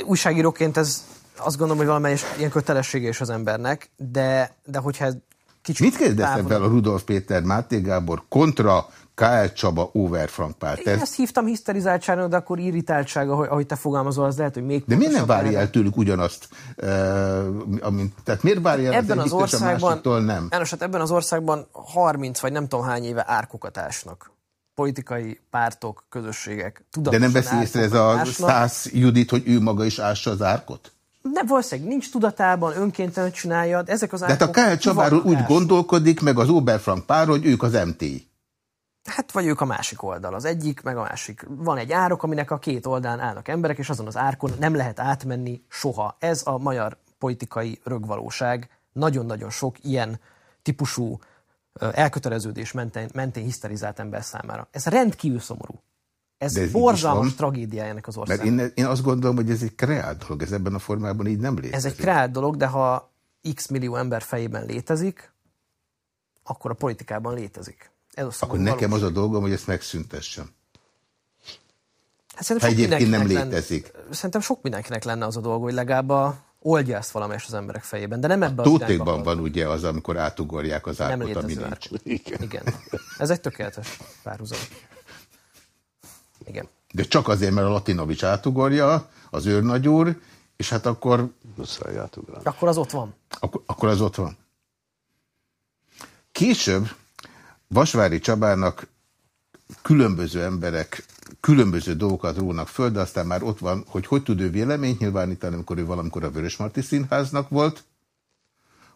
Újságíróként ez azt gondolom, hogy valamelyes ilyen kötelessége is az embernek, de, de hogyha kicsit... Mit kérdeztem fel a Rudolf Péter Máté Gábor kontra K.L. Csaba Overfrank párt? Én ezt hívtam hiszterizáltságnak, de akkor irritáltsága, ahogy, ahogy te fogalmazol, az lehet, hogy még... De miért nem várja el tőlük ugyanazt? Uh, amint, tehát miért várja el ebben az, az országban, nem? János, hát ebben az országban 30 vagy nem tudom hány éve árkokat ásnak politikai pártok, közösségek. De nem veszi észre ez a Stász Judit, hogy ő maga is ássa az árkot? Nem, valószínűleg nincs tudatában, önkéntelen csinálja, de ezek az árkok... De hát a K.L. Csabáról úgy gondolkodik, meg az Oberfrank párról, hogy ők az MTI. Hát vagy ők a másik oldal, az egyik, meg a másik. Van egy árok, aminek a két oldalán állnak emberek, és azon az árkon nem lehet átmenni soha. Ez a magyar politikai rögvalóság. Nagyon-nagyon sok ilyen típusú elköteleződés mentén, mentén hiszterizált ember számára. Ez rendkívül szomorú. Ez, ez borzalmas tragédia ennek az országnak. Mert én, én azt gondolom, hogy ez egy kreált dolog, ez ebben a formában így nem létezik. Ez egy kreált dolog, de ha x millió ember fejében létezik, akkor a politikában létezik. Ez a akkor nekem az a dolgom, hogy ezt megszüntessem. Hát ha egyébként nem létezik. Lenne, szerintem sok mindenkinek lenne az a dolga, hogy legalább a, oldja ezt valamelyes az emberek fejében, de nem ebben a Tótékban van ugye az, amikor átugorják az árkot, ami nincs. Igen. Igen. Ez egy tökéletes párhuzam. Igen. De csak azért, mert a Latinovics átugorja, az őrnagyúr, és hát akkor... Akkor az ott van. Akkor, akkor az ott van. Később Vasvári Csabának különböző emberek különböző dolgokat rónak föl, de aztán már ott van, hogy hogy tud ő véleményt nyilvánítani, amikor ő valamikor a Vörösmarty Színháznak volt.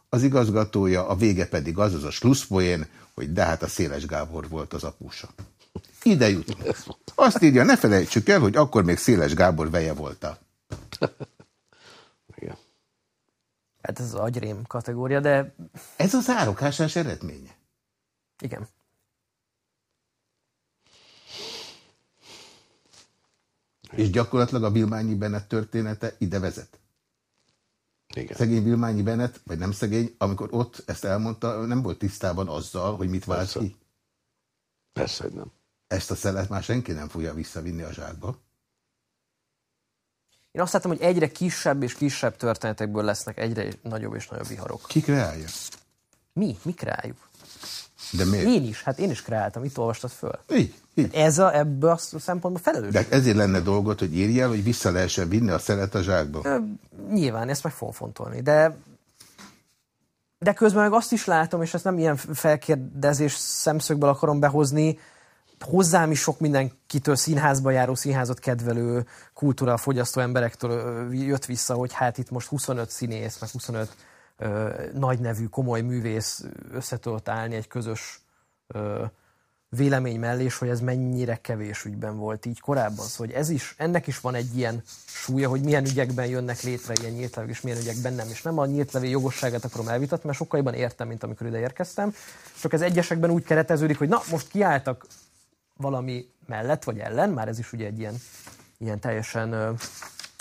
Az igazgatója, a vége pedig az, az a slusszpoén, hogy de hát a Széles Gábor volt az apusa. Ide jutunk. Azt írja, ne felejtsük el, hogy akkor még Széles Gábor veje voltál. Igen. Hát ez az agyrém kategória, de... Ez az árokásás eredménye. Igen. És gyakorlatilag a Vilmányi Bennett története ide vezet. Igen. Szegény Vilmányi Bennett, vagy nem szegény, amikor ott ezt elmondta, nem volt tisztában azzal, hogy mit vált ki. Persze, hogy nem. Ezt a szelet már senki nem fogja visszavinni a zsákba. Én azt látom, hogy egyre kisebb és kisebb történetekből lesznek egyre nagyobb és nagyobb viharok. Ki kreálja? Mi? Mi kreáljuk? De miért? Én is, hát én is kreáltam, itt olvastad föl. Így, így. Ez a, ebből a szempontból felelős. De ezért lenne dolgot, hogy írj el, hogy vissza lehessen vinni a szelet a zsákba. Ö, nyilván, ezt meg fogom fontolni, de de közben meg azt is látom, és ezt nem ilyen felkérdezés szemszögből akarom behozni, hozzám is sok mindenkitől színházba járó, színházat kedvelő, kultúra fogyasztó emberektől jött vissza, hogy hát itt most 25 színész, meg 25 ö, nagy nevű, komoly művész össze tudott állni egy közös vélemény mellé, és hogy ez mennyire kevés ügyben volt így korábban. Szóval hogy ez is, ennek is van egy ilyen súlya, hogy milyen ügyekben jönnek létre ilyen nyílt levek, és milyen ügyekben nem. És nem a nyílt levé jogosságát akarom elvitatni, mert sokkal jobban értem, mint amikor ide érkeztem. Csak ez egyesekben úgy kereteződik, hogy na, most kiálltak valami mellett vagy ellen, már ez is ugye egy ilyen, ilyen teljesen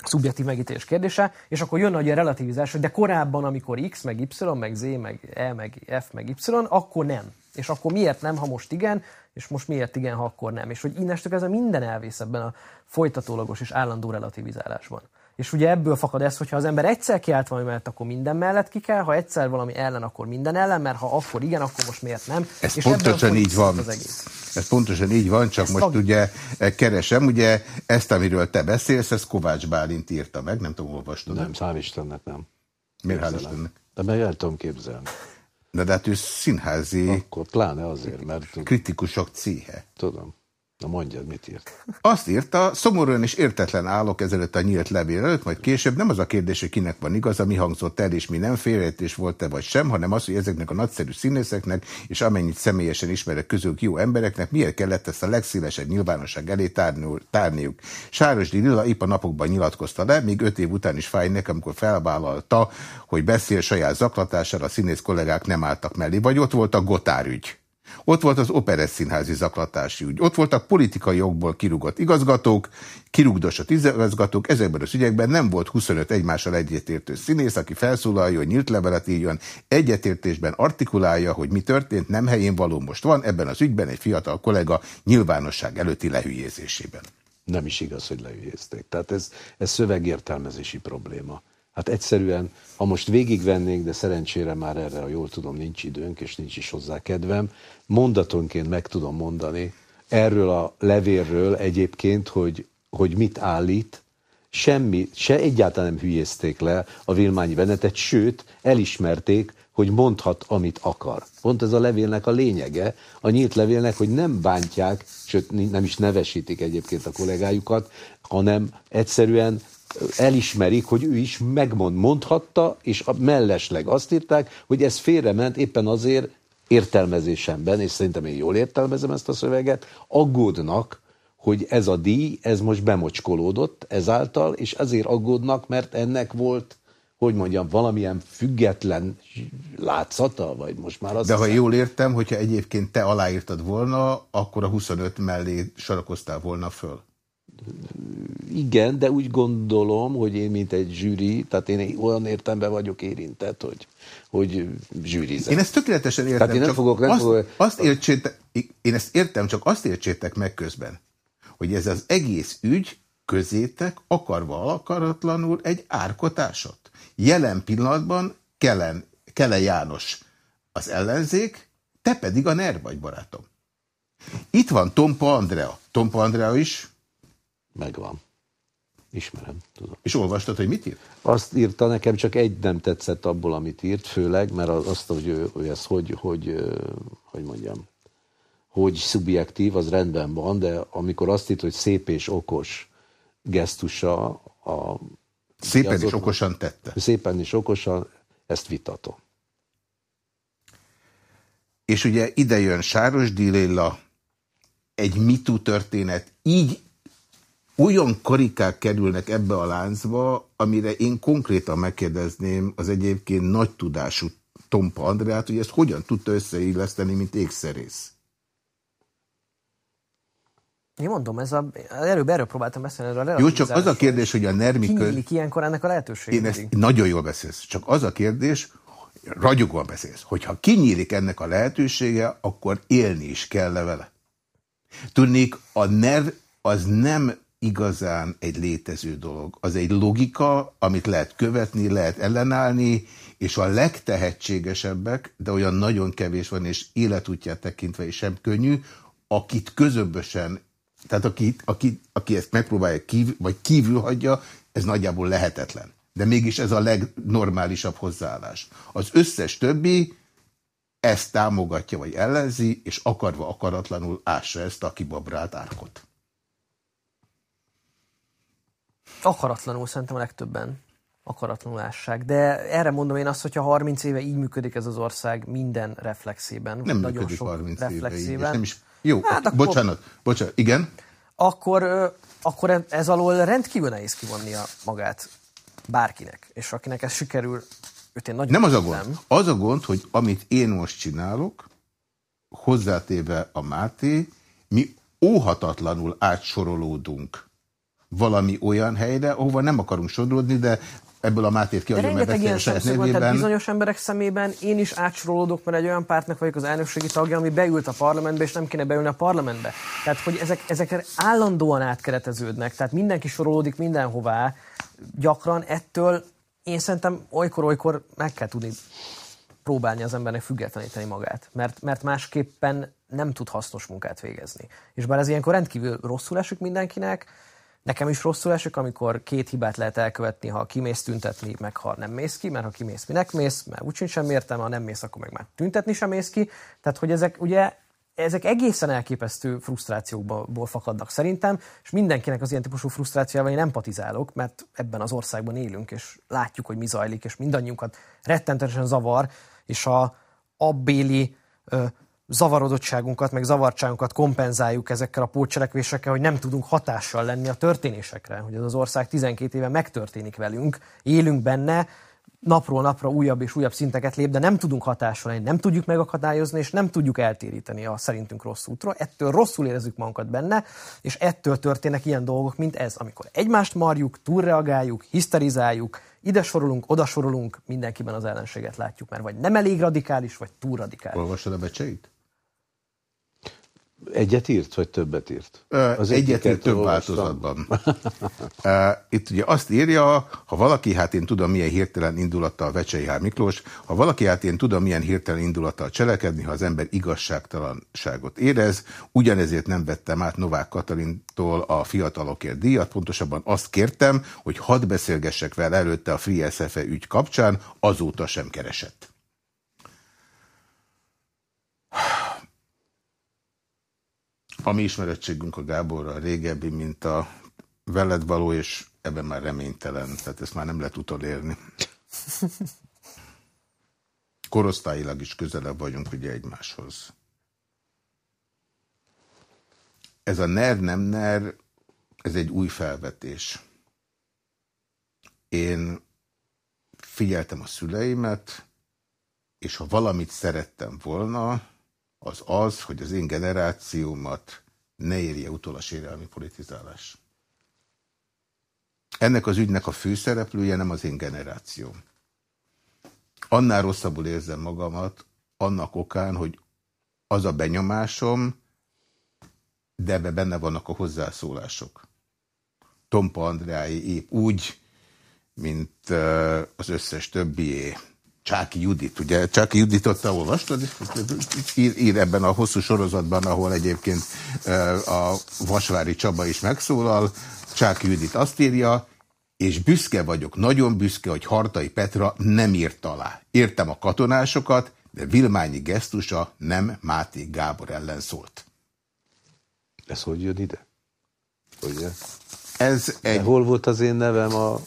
szubjektív megítélés kérdése, és akkor jön a relativizás, hogy de korábban, amikor X, meg Y, meg Z, meg E, meg F, meg Y, akkor nem. És akkor miért nem, ha most igen, és most miért igen, ha akkor nem. És hogy innestől kezdve minden elvész ebben a folytatólagos és állandó relativizálásban. És ugye ebből fakad ez, hogyha az ember egyszer kiállt valami mellett, akkor minden mellett ki kell, ha egyszer valami ellen, akkor minden ellen, mert ha akkor igen, akkor most miért nem. Ez és pontosan így van. Az egész. Ez pontosan így van, csak Ez most tag... ugye eh, keresem, ugye ezt, amiről te beszélsz, ezt Kovács Bálint írta meg, nem tudom, olvastad. Nem, hál' Istennek nem. Miért hál' Istennek? De meg el tudom képzelni. De, de hát ő színházi Akkor pláne azért, mert kritikusok cíhe. tudom. Na mondjad, mit írt. Azt írta, szomorúan és értetlen állok ezelőtt a nyílt levél előtt, majd később nem az a kérdés, hogy kinek van igaza, mi hangzott el, és mi nem félrejtés volt-e vagy sem, hanem az, hogy ezeknek a nagyszerű színészeknek, és amennyit személyesen ismerek közülük jó embereknek, miért kellett ezt a legszélesebb nyilvánosság elé tárniuk. Sárosdi Lilla épp a napokban nyilatkozta le, még öt év után is fáj nekem, amikor felvállalta, hogy beszél saját zaklatására, a színész kollégák nem álltak mellé, vagy ott volt a Gotár ügy. Ott volt az Operett Színházi zaklatási ügy. Ott voltak politikai jogból kirúgott igazgatók, kirúgdosott igazgatók. Ezekben az ügyekben nem volt 25 egymással egyetértő színész, aki felszólalja, hogy nyílt levelet írjon, egyetértésben artikulálja, hogy mi történt, nem helyén való most van ebben az ügyben egy fiatal kollega nyilvánosság előtti lehülyézésében. Nem is igaz, hogy lehülyézték. Tehát ez, ez szövegértelmezési probléma. Hát egyszerűen, ha most végigvennénk, de szerencsére már erre, ha jól tudom, nincs időnk, és nincs is hozzá kedvem, mondatonként meg tudom mondani, erről a levérről egyébként, hogy, hogy mit állít, semmi, se egyáltalán nem hülyézték le a Vilmányi Benetet, sőt, elismerték, hogy mondhat, amit akar. Pont ez a levélnek a lényege, a nyílt levélnek, hogy nem bántják, sőt nem is nevesítik egyébként a kollégájukat, hanem egyszerűen elismerik, hogy ő is megmond, mondhatta, és a mellesleg azt írták, hogy ez félrement éppen azért értelmezésemben, és szerintem én jól értelmezem ezt a szöveget, aggódnak, hogy ez a díj, ez most bemocskolódott ezáltal, és ezért aggódnak, mert ennek volt, hogy mondjam, valamilyen független látszata, vagy most már az... De ha jól értem, hogyha egyébként te aláírtad volna, akkor a 25 mellé sorakoztál volna föl igen, de úgy gondolom, hogy én, mint egy zsűri, tehát én olyan értemben vagyok érintett, hogy, hogy zsűrizem. Én ezt tökéletesen értem. Tehát én nem csak fogok, nem azt, fogok... azt értsétek, én ezt értem, csak azt értsétek meg közben, hogy ez az egész ügy közétek akarva akaratlanul egy árkotásot. Jelen pillanatban Kellen, Kele János az ellenzék, te pedig a NER vagy, barátom. Itt van Tompa Andrea. Tompa Andrea is Megvan. Ismerem, tudom. És olvastad, hogy mit írt? Azt írta nekem, csak egy nem tetszett abból, amit írt, főleg, mert azt, hogy, ő, hogy ez hogy, hogy, hogy mondjam, hogy szubjektív, az rendben van, de amikor azt írt, hogy szép és okos gesztusa a... Szépen és okosan tette. Szépen és okosan, ezt vitatom. És ugye ide jön Sáros Diléla, egy mitú történet, így olyan karikák kerülnek ebbe a láncba, amire én konkrétan megkérdezném az egyébként nagy tudású Tompa Andreát, hogy ezt hogyan tudta összeilleszteni, mint ékszerész. Én mondom, ez a, előbb erről próbáltam beszélni. Erről a Jó, csak az a kérdés, hogy a Nermi... Kinyílik ilyenkor ennek a lehetőség. Én ezt nagyon jól beszélsz. Csak az a kérdés, ragyogóan beszélsz, hogyha kinyílik ennek a lehetősége, akkor élni is kell -e vele. Tudnék, a NER az nem igazán egy létező dolog. Az egy logika, amit lehet követni, lehet ellenállni, és a legtehetségesebbek, de olyan nagyon kevés van, és életútját tekintve is sem könnyű, akit közömbösen, tehát aki, aki, aki ezt megpróbálja kívül, vagy kívül hagyja, ez nagyjából lehetetlen. De mégis ez a legnormálisabb hozzáállás. Az összes többi ezt támogatja, vagy ellenzi, és akarva akaratlanul ássa ezt a kibabrált árkot. Akaratlanul szerintem a legtöbben akaratlanul ássák. De erre mondom én azt, hogyha 30 éve így működik ez az ország minden reflexében. Nem nagyon működik sok 30 éve így, nem is... Jó, hát akkor, bocsánat, bocsánat, igen? Akkor, akkor ez alól rendkívül nehéz kivonnia magát bárkinek. És akinek ez sikerül, őt én nagyon Nem az a gond. Az a gond, hogy amit én most csinálok, hozzátéve a Máté, mi óhatatlanul átsorolódunk valami olyan helyre, ahova nem akarunk sodródni, de ebből a Mátét kiadja, mert beszél a saját nevében. Bizonyos emberek szemében én is átsorolódok, mert egy olyan pártnak vagyok az elnökségi tagja, ami beült a parlamentbe, és nem kéne beülni a parlamentbe. Tehát, hogy ezek, ezek állandóan átkereteződnek, tehát mindenki sorolódik mindenhová, gyakran ettől én szerintem olykor-olykor meg kell tudni próbálni az embernek függetleníteni magát, mert, mert másképpen nem tud hasznos munkát végezni. És bár ez ilyenkor rendkívül rosszul esik mindenkinek, Nekem is rosszul esik, amikor két hibát lehet elkövetni, ha kimész tüntetni, meg ha nem mész ki, mert ha kimész, minek mész, mert úgyhogy sem értem, ha nem mész, akkor meg már tüntetni sem mész ki. Tehát, hogy ezek ugye ezek egészen elképesztő frusztrációkból fakadnak szerintem, és mindenkinek az ilyen típusú frusztrációval én empatizálok, mert ebben az országban élünk, és látjuk, hogy mi zajlik, és mindannyiunkat rettentesen zavar, és a abbéli zavarodottságunkat, meg zavartságunkat kompenzáljuk ezekkel a pótcselekvésekkel, hogy nem tudunk hatással lenni a történésekre, hogy ez az ország 12 éve megtörténik velünk, élünk benne, napról napra újabb és újabb szinteket lép, de nem tudunk hatással lenni, nem tudjuk megakadályozni, és nem tudjuk eltéríteni a szerintünk rossz útról. Ettől rosszul érezzük magunkat benne, és ettől történnek ilyen dolgok, mint ez, amikor egymást marjuk, túlreagáljuk, hiszterizáljuk, ide sorolunk, oda sorolunk, mindenkiben az ellenséget látjuk, mert vagy nem elég radikális, vagy túl radikális. Olvasod a becseit? Egyet írt, vagy többet írt? Az Egyet írt több változatban. Itt ugye azt írja, ha valaki, hát én tudom, milyen hirtelen indulattal Vecsei Hár Miklós, ha valaki, hát én tudom, milyen hirtelen indulattal cselekedni, ha az ember igazságtalanságot érez, ugyanezért nem vettem át Novák Katalintól a fiatalokért díjat, pontosabban azt kértem, hogy hadd beszélgessek vele előtte a Free SFE ügy kapcsán, azóta sem keresett. A mi ismerettségünk a Gáborral régebbi, mint a veled való, és ebben már reménytelen, tehát ezt már nem lehet utolérni. Korosztályilag is közelebb vagyunk ugye egymáshoz. Ez a ner nem ner, ez egy új felvetés. Én figyeltem a szüleimet, és ha valamit szerettem volna, az az, hogy az én generációmat ne érje utol a sérelmi politizálás. Ennek az ügynek a főszereplője nem az én generációm. Annál rosszabbul érzem magamat, annak okán, hogy az a benyomásom, de ebbe benne vannak a hozzászólások. Tompa Andrái épp úgy, mint az összes többié Csáki Judit, ugye Csáki Juditot te olvastad? Ír, ír ebben a hosszú sorozatban, ahol egyébként a Vasvári Csaba is megszólal. Csáki Judit azt írja, és büszke vagyok, nagyon büszke, hogy Hartai Petra nem írt alá. Értem a katonásokat, de Vilmányi gesztusa nem Máté Gábor ellen szólt. Ez hogy jön ide? Ugye? Ez egy... De hol volt az én nevem a,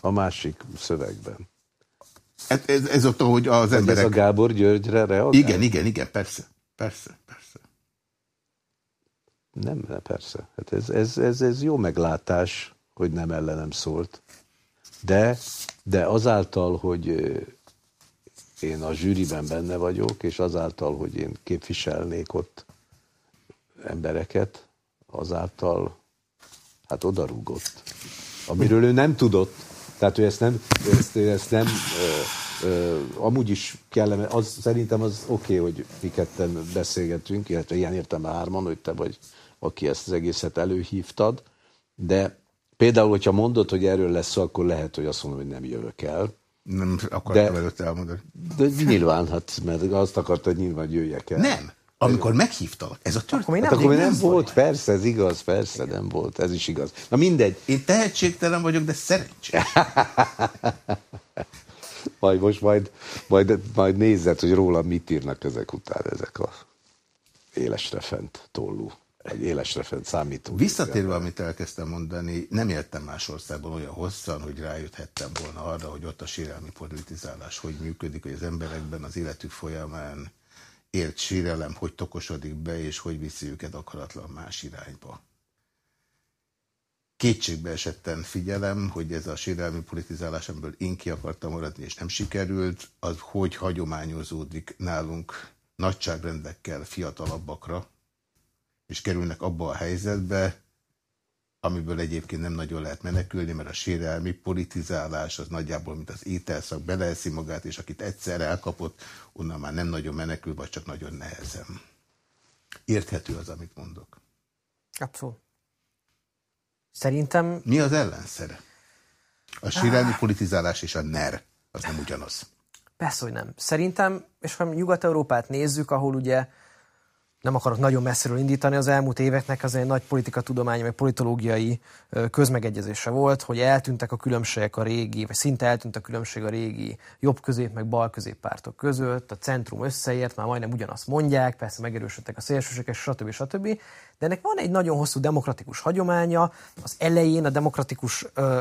a másik szövegben? Ez, ez, ez ott, hogy az hogy emberek... ez a Gábor Györgyre reagál? Igen, igen, igen, persze, persze, persze. Nem, nem persze. Hát ez, ez, ez, ez jó meglátás, hogy nem ellenem szólt. De, de azáltal, hogy én a zsűriben benne vagyok, és azáltal, hogy én képviselnék ott embereket, azáltal hát odarúgott. Amiről ő nem tudott, tehát, hogy ezt nem, ezt, ezt nem ö, ö, amúgy is kellene, az, szerintem az oké, okay, hogy mi ketten beszélgetünk, illetve ilyen értem hárman, hogy te vagy aki ezt az egészet előhívtad, de például, hogyha mondod, hogy erről lesz szó, akkor lehet, hogy azt mondom, hogy nem jövök el. Nem akartam de, előtt elmondani. De nyilván, hát, mert azt akarta, hogy nyilván jöjjek el. Nem. Amikor meghívtalak, ez a történet. Hát akkor nem, nem volt, persze, ez igaz, persze, Igen. nem volt, ez is igaz. Na mindegy. Én tehetségtelen vagyok, de szerencsés. majd most majd, majd, majd nézzed, hogy róla mit írnak ezek után, ezek a élesre fent tollú egy élesre fent számító. Visszatérve, amit elkezdtem mondani, nem éltem más országban olyan hosszan, hogy rájöthettem volna arra, hogy ott a sérelmi politizálás hogy működik, hogy az emberekben az életük folyamán élt sérelem, hogy tokosodik be, és hogy viszi őket akaratlan más irányba. Kétségbe esetten figyelem, hogy ez a sérelmi politizálás, amiből én ki akartam maradni, és nem sikerült, az hogy hagyományozódik nálunk nagyságrendekkel fiatalabbakra, és kerülnek abba a helyzetbe, amiből egyébként nem nagyon lehet menekülni, mert a sérelmi politizálás az nagyjából, mint az ételszak, beleeszi magát, és akit egyszer elkapott, onnan már nem nagyon menekül, vagy csak nagyon nehezen. Érthető az, amit mondok. Abszolút. Szerintem... Mi az ellenszere? A sérelmi ah. politizálás és a NER, az nem ugyanaz. Persze, hogy nem. Szerintem, és ha Nyugat-Európát nézzük, ahol ugye nem akarok nagyon messziről indítani, az elmúlt éveknek az egy nagy politikatudományi, vagy politológiai közmegegyezése volt, hogy eltűntek a különbségek a régi, vagy szinte eltűnt a különbség a régi jobb-közép, meg bal-közép pártok között, a centrum összeért, már majdnem ugyanazt mondják, persze megerősödtek a szélsőségek, stb. stb. De ennek van egy nagyon hosszú demokratikus hagyománya, az elején a demokratikus ö,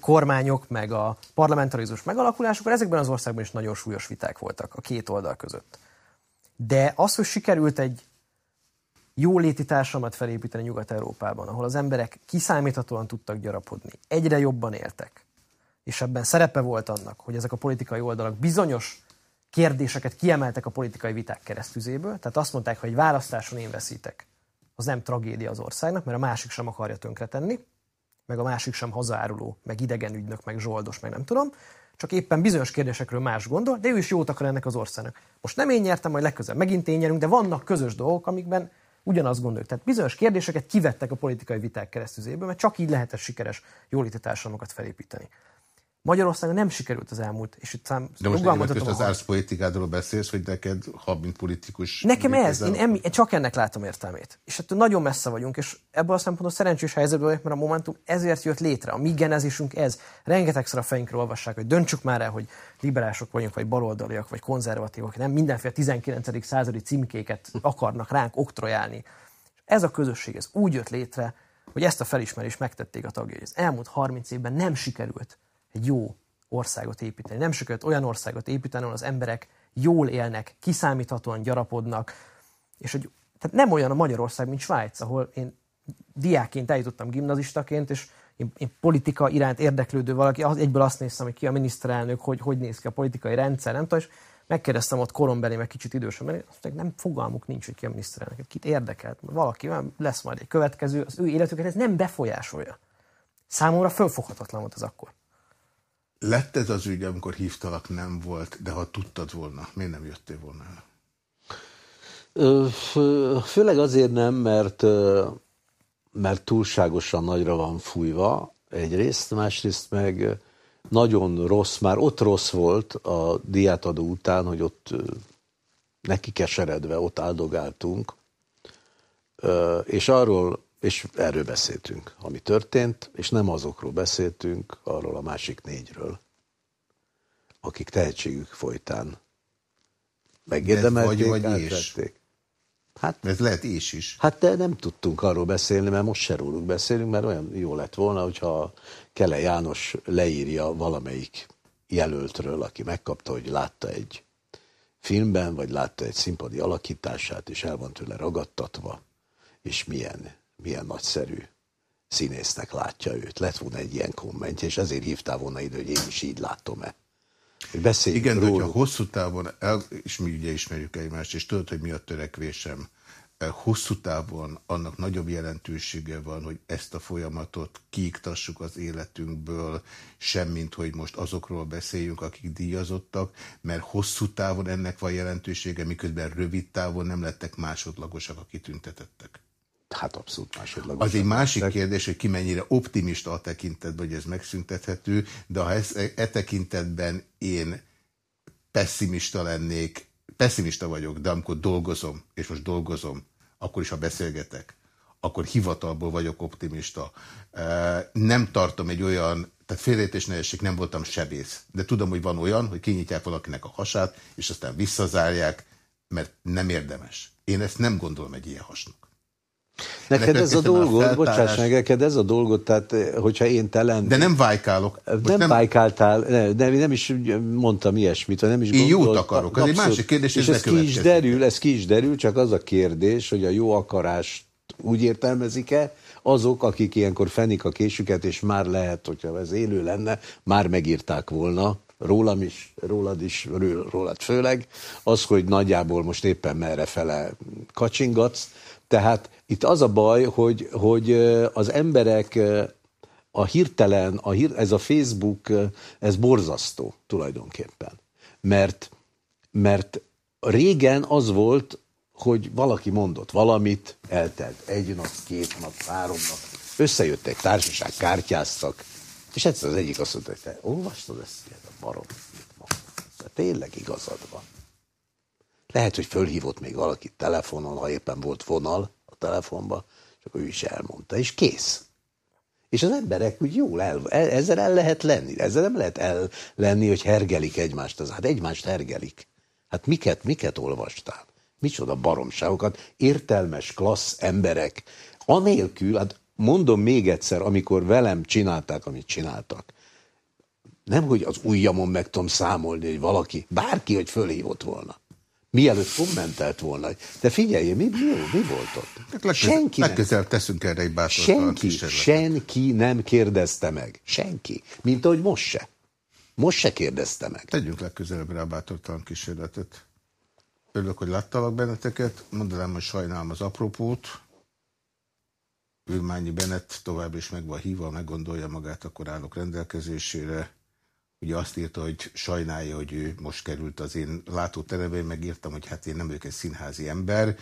kormányok, meg a parlamentarizmus megalakulásokor ezekben az országban is nagyon súlyos viták voltak a két oldal között. De az, hogy sikerült egy jóléti társadalmat felépíteni Nyugat-Európában, ahol az emberek kiszámíthatóan tudtak gyarapodni, egyre jobban éltek, és ebben szerepe volt annak, hogy ezek a politikai oldalak bizonyos kérdéseket kiemeltek a politikai viták keresztüzéből, tehát azt mondták, hogy egy választáson én veszítek, az nem tragédia az országnak, mert a másik sem akarja tönkretenni, meg a másik sem hazáruló, meg idegen ügynök, meg zsoldos, meg nem tudom, csak éppen bizonyos kérdésekről más gondol, de ő is jót akar ennek az országnak. Most nem én nyertem, majd legközelebb megint én nyerünk, de vannak közös dolgok, amikben ugyanazt gondoljuk. Tehát bizonyos kérdéseket kivettek a politikai viták keresztüzéből, mert csak így lehet sikeres jóléti társadalmakat felépíteni. Magyarországon nem sikerült az elmúlt, és itt szám, De most most az árszpolitikádról beszélsz, hogy neked, ha mint politikus... Nekem ez, én, em, én csak ennek látom értelmét. És ettől nagyon messze vagyunk, és ebből a szempontból szerencsés helyzetben vagyok, mert a Momentum ezért jött létre. A mi genezisünk ez. Rengetegszer a fejünkről olvassák, hogy döntsük már el, hogy liberások vagyunk, vagy baloldaliak, vagy konzervatívok, nem mindenféle 19. századi címkéket akarnak ránk oktrojálni. Ez a közösség, ez úgy jött létre, hogy ezt a felismerést megtették a tagjai. Az elmúlt 30 évben nem sikerült egy jó országot építeni. Nem sikerült olyan országot építeni, ahol az emberek jól élnek, kiszámíthatóan gyarapodnak, és hogy, tehát nem olyan a Magyarország, mint Svájc, ahol én diákként eljutottam gimnazistaként, és én, én politika iránt érdeklődő valaki, az, egyből azt néztem, hogy ki a miniszterelnök, hogy hogy néz ki a politikai rendszer, nem tudom, és megkérdeztem ott korombeli, meg kicsit idősebb, mert azt mondták, nem fogalmuk nincs, hogy ki a miniszterelnök, kit érdekelt, valaki lesz majd egy következő, az ő életüket ez nem befolyásolja. Számomra fölfoghatatlan volt az akkor. Lett ez az ügy, amikor hívtalak, nem volt, de ha tudtad volna, miért nem jöttél volna el? Főleg azért nem, mert, mert túlságosan nagyra van fújva egyrészt, másrészt meg nagyon rossz, már ott rossz volt a diátadó után, hogy ott neki keseredve ott áldogáltunk, és arról és erről beszéltünk, ami történt, és nem azokról beszéltünk, arról a másik négyről, akik tehetségük folytán megérdemelték, vagy, vagy is. Hát, Ez lehet is is. Hát de nem tudtunk arról beszélni, mert most se róluk beszélünk, mert olyan jó lett volna, hogyha Kele János leírja valamelyik jelöltről, aki megkapta, hogy látta egy filmben, vagy látta egy színpadi alakítását, és el van tőle ragadtatva, és milyen milyen nagyszerű színésznek látja őt. Lett volna egy ilyen kommentje, és ezért hívtál volna ide, hogy én is így látom-e. Igen, de hogyha hosszú távon, el, és mi ugye ismerjük egymást, és tudod, hogy mi a törekvésem, eh, hosszú távon annak nagyobb jelentősége van, hogy ezt a folyamatot kiiktassuk az életünkből, semmint, hogy most azokról beszéljünk, akik díjazottak, mert hosszú távon ennek van jelentősége, miközben rövid távon nem lettek másodlagosak a kitüntetettek. Hát abszolút másodlagos. Az egy másik kérdés, hogy ki mennyire optimista a tekintetben, hogy ez megszüntethető, de ha ez, e tekintetben én pessimista lennék, pessimista vagyok, de amikor dolgozom, és most dolgozom, akkor is, ha beszélgetek, akkor hivatalból vagyok optimista. Nem tartom egy olyan, tehát félrejtés ne nem voltam sebész, de tudom, hogy van olyan, hogy kinyitják valakinek a hasát, és aztán visszazárják, mert nem érdemes. Én ezt nem gondolom egy ilyen hasnak. Neked ez a dolgod, bocsáss meg, neked ez a dolgod, tehát eh, hogyha én te lennék... De nem vájkálok. Nem, nem vájkáltál, nem, nem, nem is mondtam ilyesmit, vagy nem is Én jót akarok, ez egy másik kérdés, és ez ki is derül, ez ki is derül, csak az a kérdés, hogy a jó akarást úgy értelmezik-e, azok, akik ilyenkor fenik a késüket, és már lehet, hogyha ez élő lenne, már megírták volna, rólam is, rólad is, rólad főleg, az, hogy nagyjából most éppen merre fele kacsingatsz, tehát itt az a baj, hogy, hogy az emberek a hirtelen, a hír, ez a Facebook, ez borzasztó tulajdonképpen. Mert, mert régen az volt, hogy valaki mondott valamit, eltelt egy nap, két nap, három nap, összejöttek társaság, kártyáztak, és egyszer az egyik azt mondta, hogy te olvastad ezt, a barom, mondta? Tényleg igazad van. Lehet, hogy fölhívott még valaki telefonon, ha éppen volt vonal a telefonba, és akkor ő is elmondta, és kész. És az emberek úgy jól el, ezzel el lehet lenni. Ezzel nem lehet el lenni, hogy hergelik egymást. Az, hát egymást hergelik. Hát miket, miket olvastál? Micsoda baromságokat, értelmes, klassz emberek, anélkül, hát mondom még egyszer, amikor velem csinálták, amit csináltak, nem, hogy az ujjamon meg tudom számolni, hogy valaki, bárki, hogy fölhívott volna mielőtt kommentelt volna. De figyelj, mi, mi, mi volt ott? Hát legközel, senki legközelebb teszünk erre egy senki, senki nem kérdezte meg. Senki. Mint ahogy most se. Most se kérdezte meg. Tegyünk legközelebb rá bátortalan kísérletet. Örülök, hogy láttalak benneteket. Mondanám, hogy sajnálom az apropót. Ülmányi Bennett tovább is meg van hívva, meggondolja magát, akkor állok rendelkezésére ugye azt írta, hogy sajnálja, hogy ő most került az én látóterembe, én megírtam, hogy hát én nem vagyok egy színházi ember,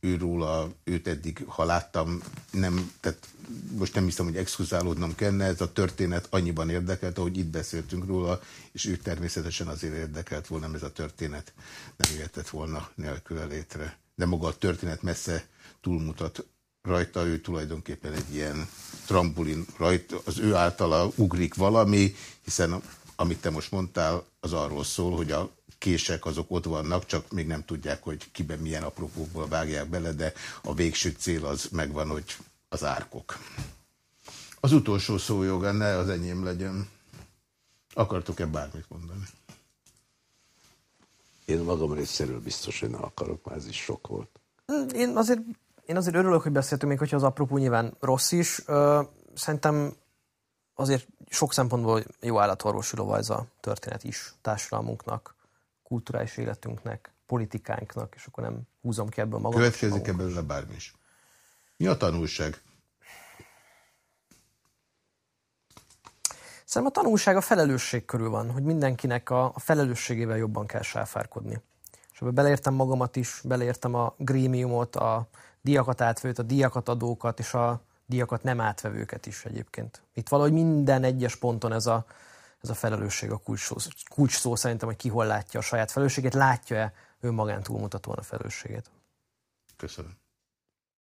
őróla, őt eddig, ha láttam, nem, tehát most nem hiszem, hogy exkluzálódnom kellene, ez a történet annyiban érdekelt, ahogy itt beszéltünk róla, és ő természetesen azért érdekelt volna, nem ez a történet nem jöhetett volna nélküle létre. De maga a történet messze túlmutat rajta, ő tulajdonképpen egy ilyen trambulin rajta, az ő általa ugrik valami, hiszen amit te most mondtál, az arról szól, hogy a kések azok ott vannak, csak még nem tudják, hogy kiben milyen apropókból vágják bele, de a végső cél az megvan, hogy az árkok. Az utolsó szó joga, ne az enyém legyen. Akartok-e bármit mondani? Én magam részéről biztos, hogy nem akarok, mert ez is sok volt. Én azért, én azért örülök, hogy beszéltünk, még hogyha az apropó nyilván rossz is. Szerintem azért sok szempontból jó állatorvosuló ez a történet is társadalmunknak, kulturális életünknek, politikánknak, és akkor nem húzom ki ebből magam. Következik ebből a bármi is. Mi a tanulság? Szerintem a tanulság a felelősség körül van, hogy mindenkinek a, a felelősségével jobban kell sáfárkodni. És ebbe beleértem magamat is, beleértem a grémiumot, a diakat átvőt, a diakat adókat, és a díjakat nem átvevőket is egyébként. Itt valahogy minden egyes ponton ez a, ez a felelősség a kulcs szó, kulcs szó szerintem, hogy ki hol látja a saját felelősségét, látja-e önmagán túlmutatóan a felelősségét. Köszönöm.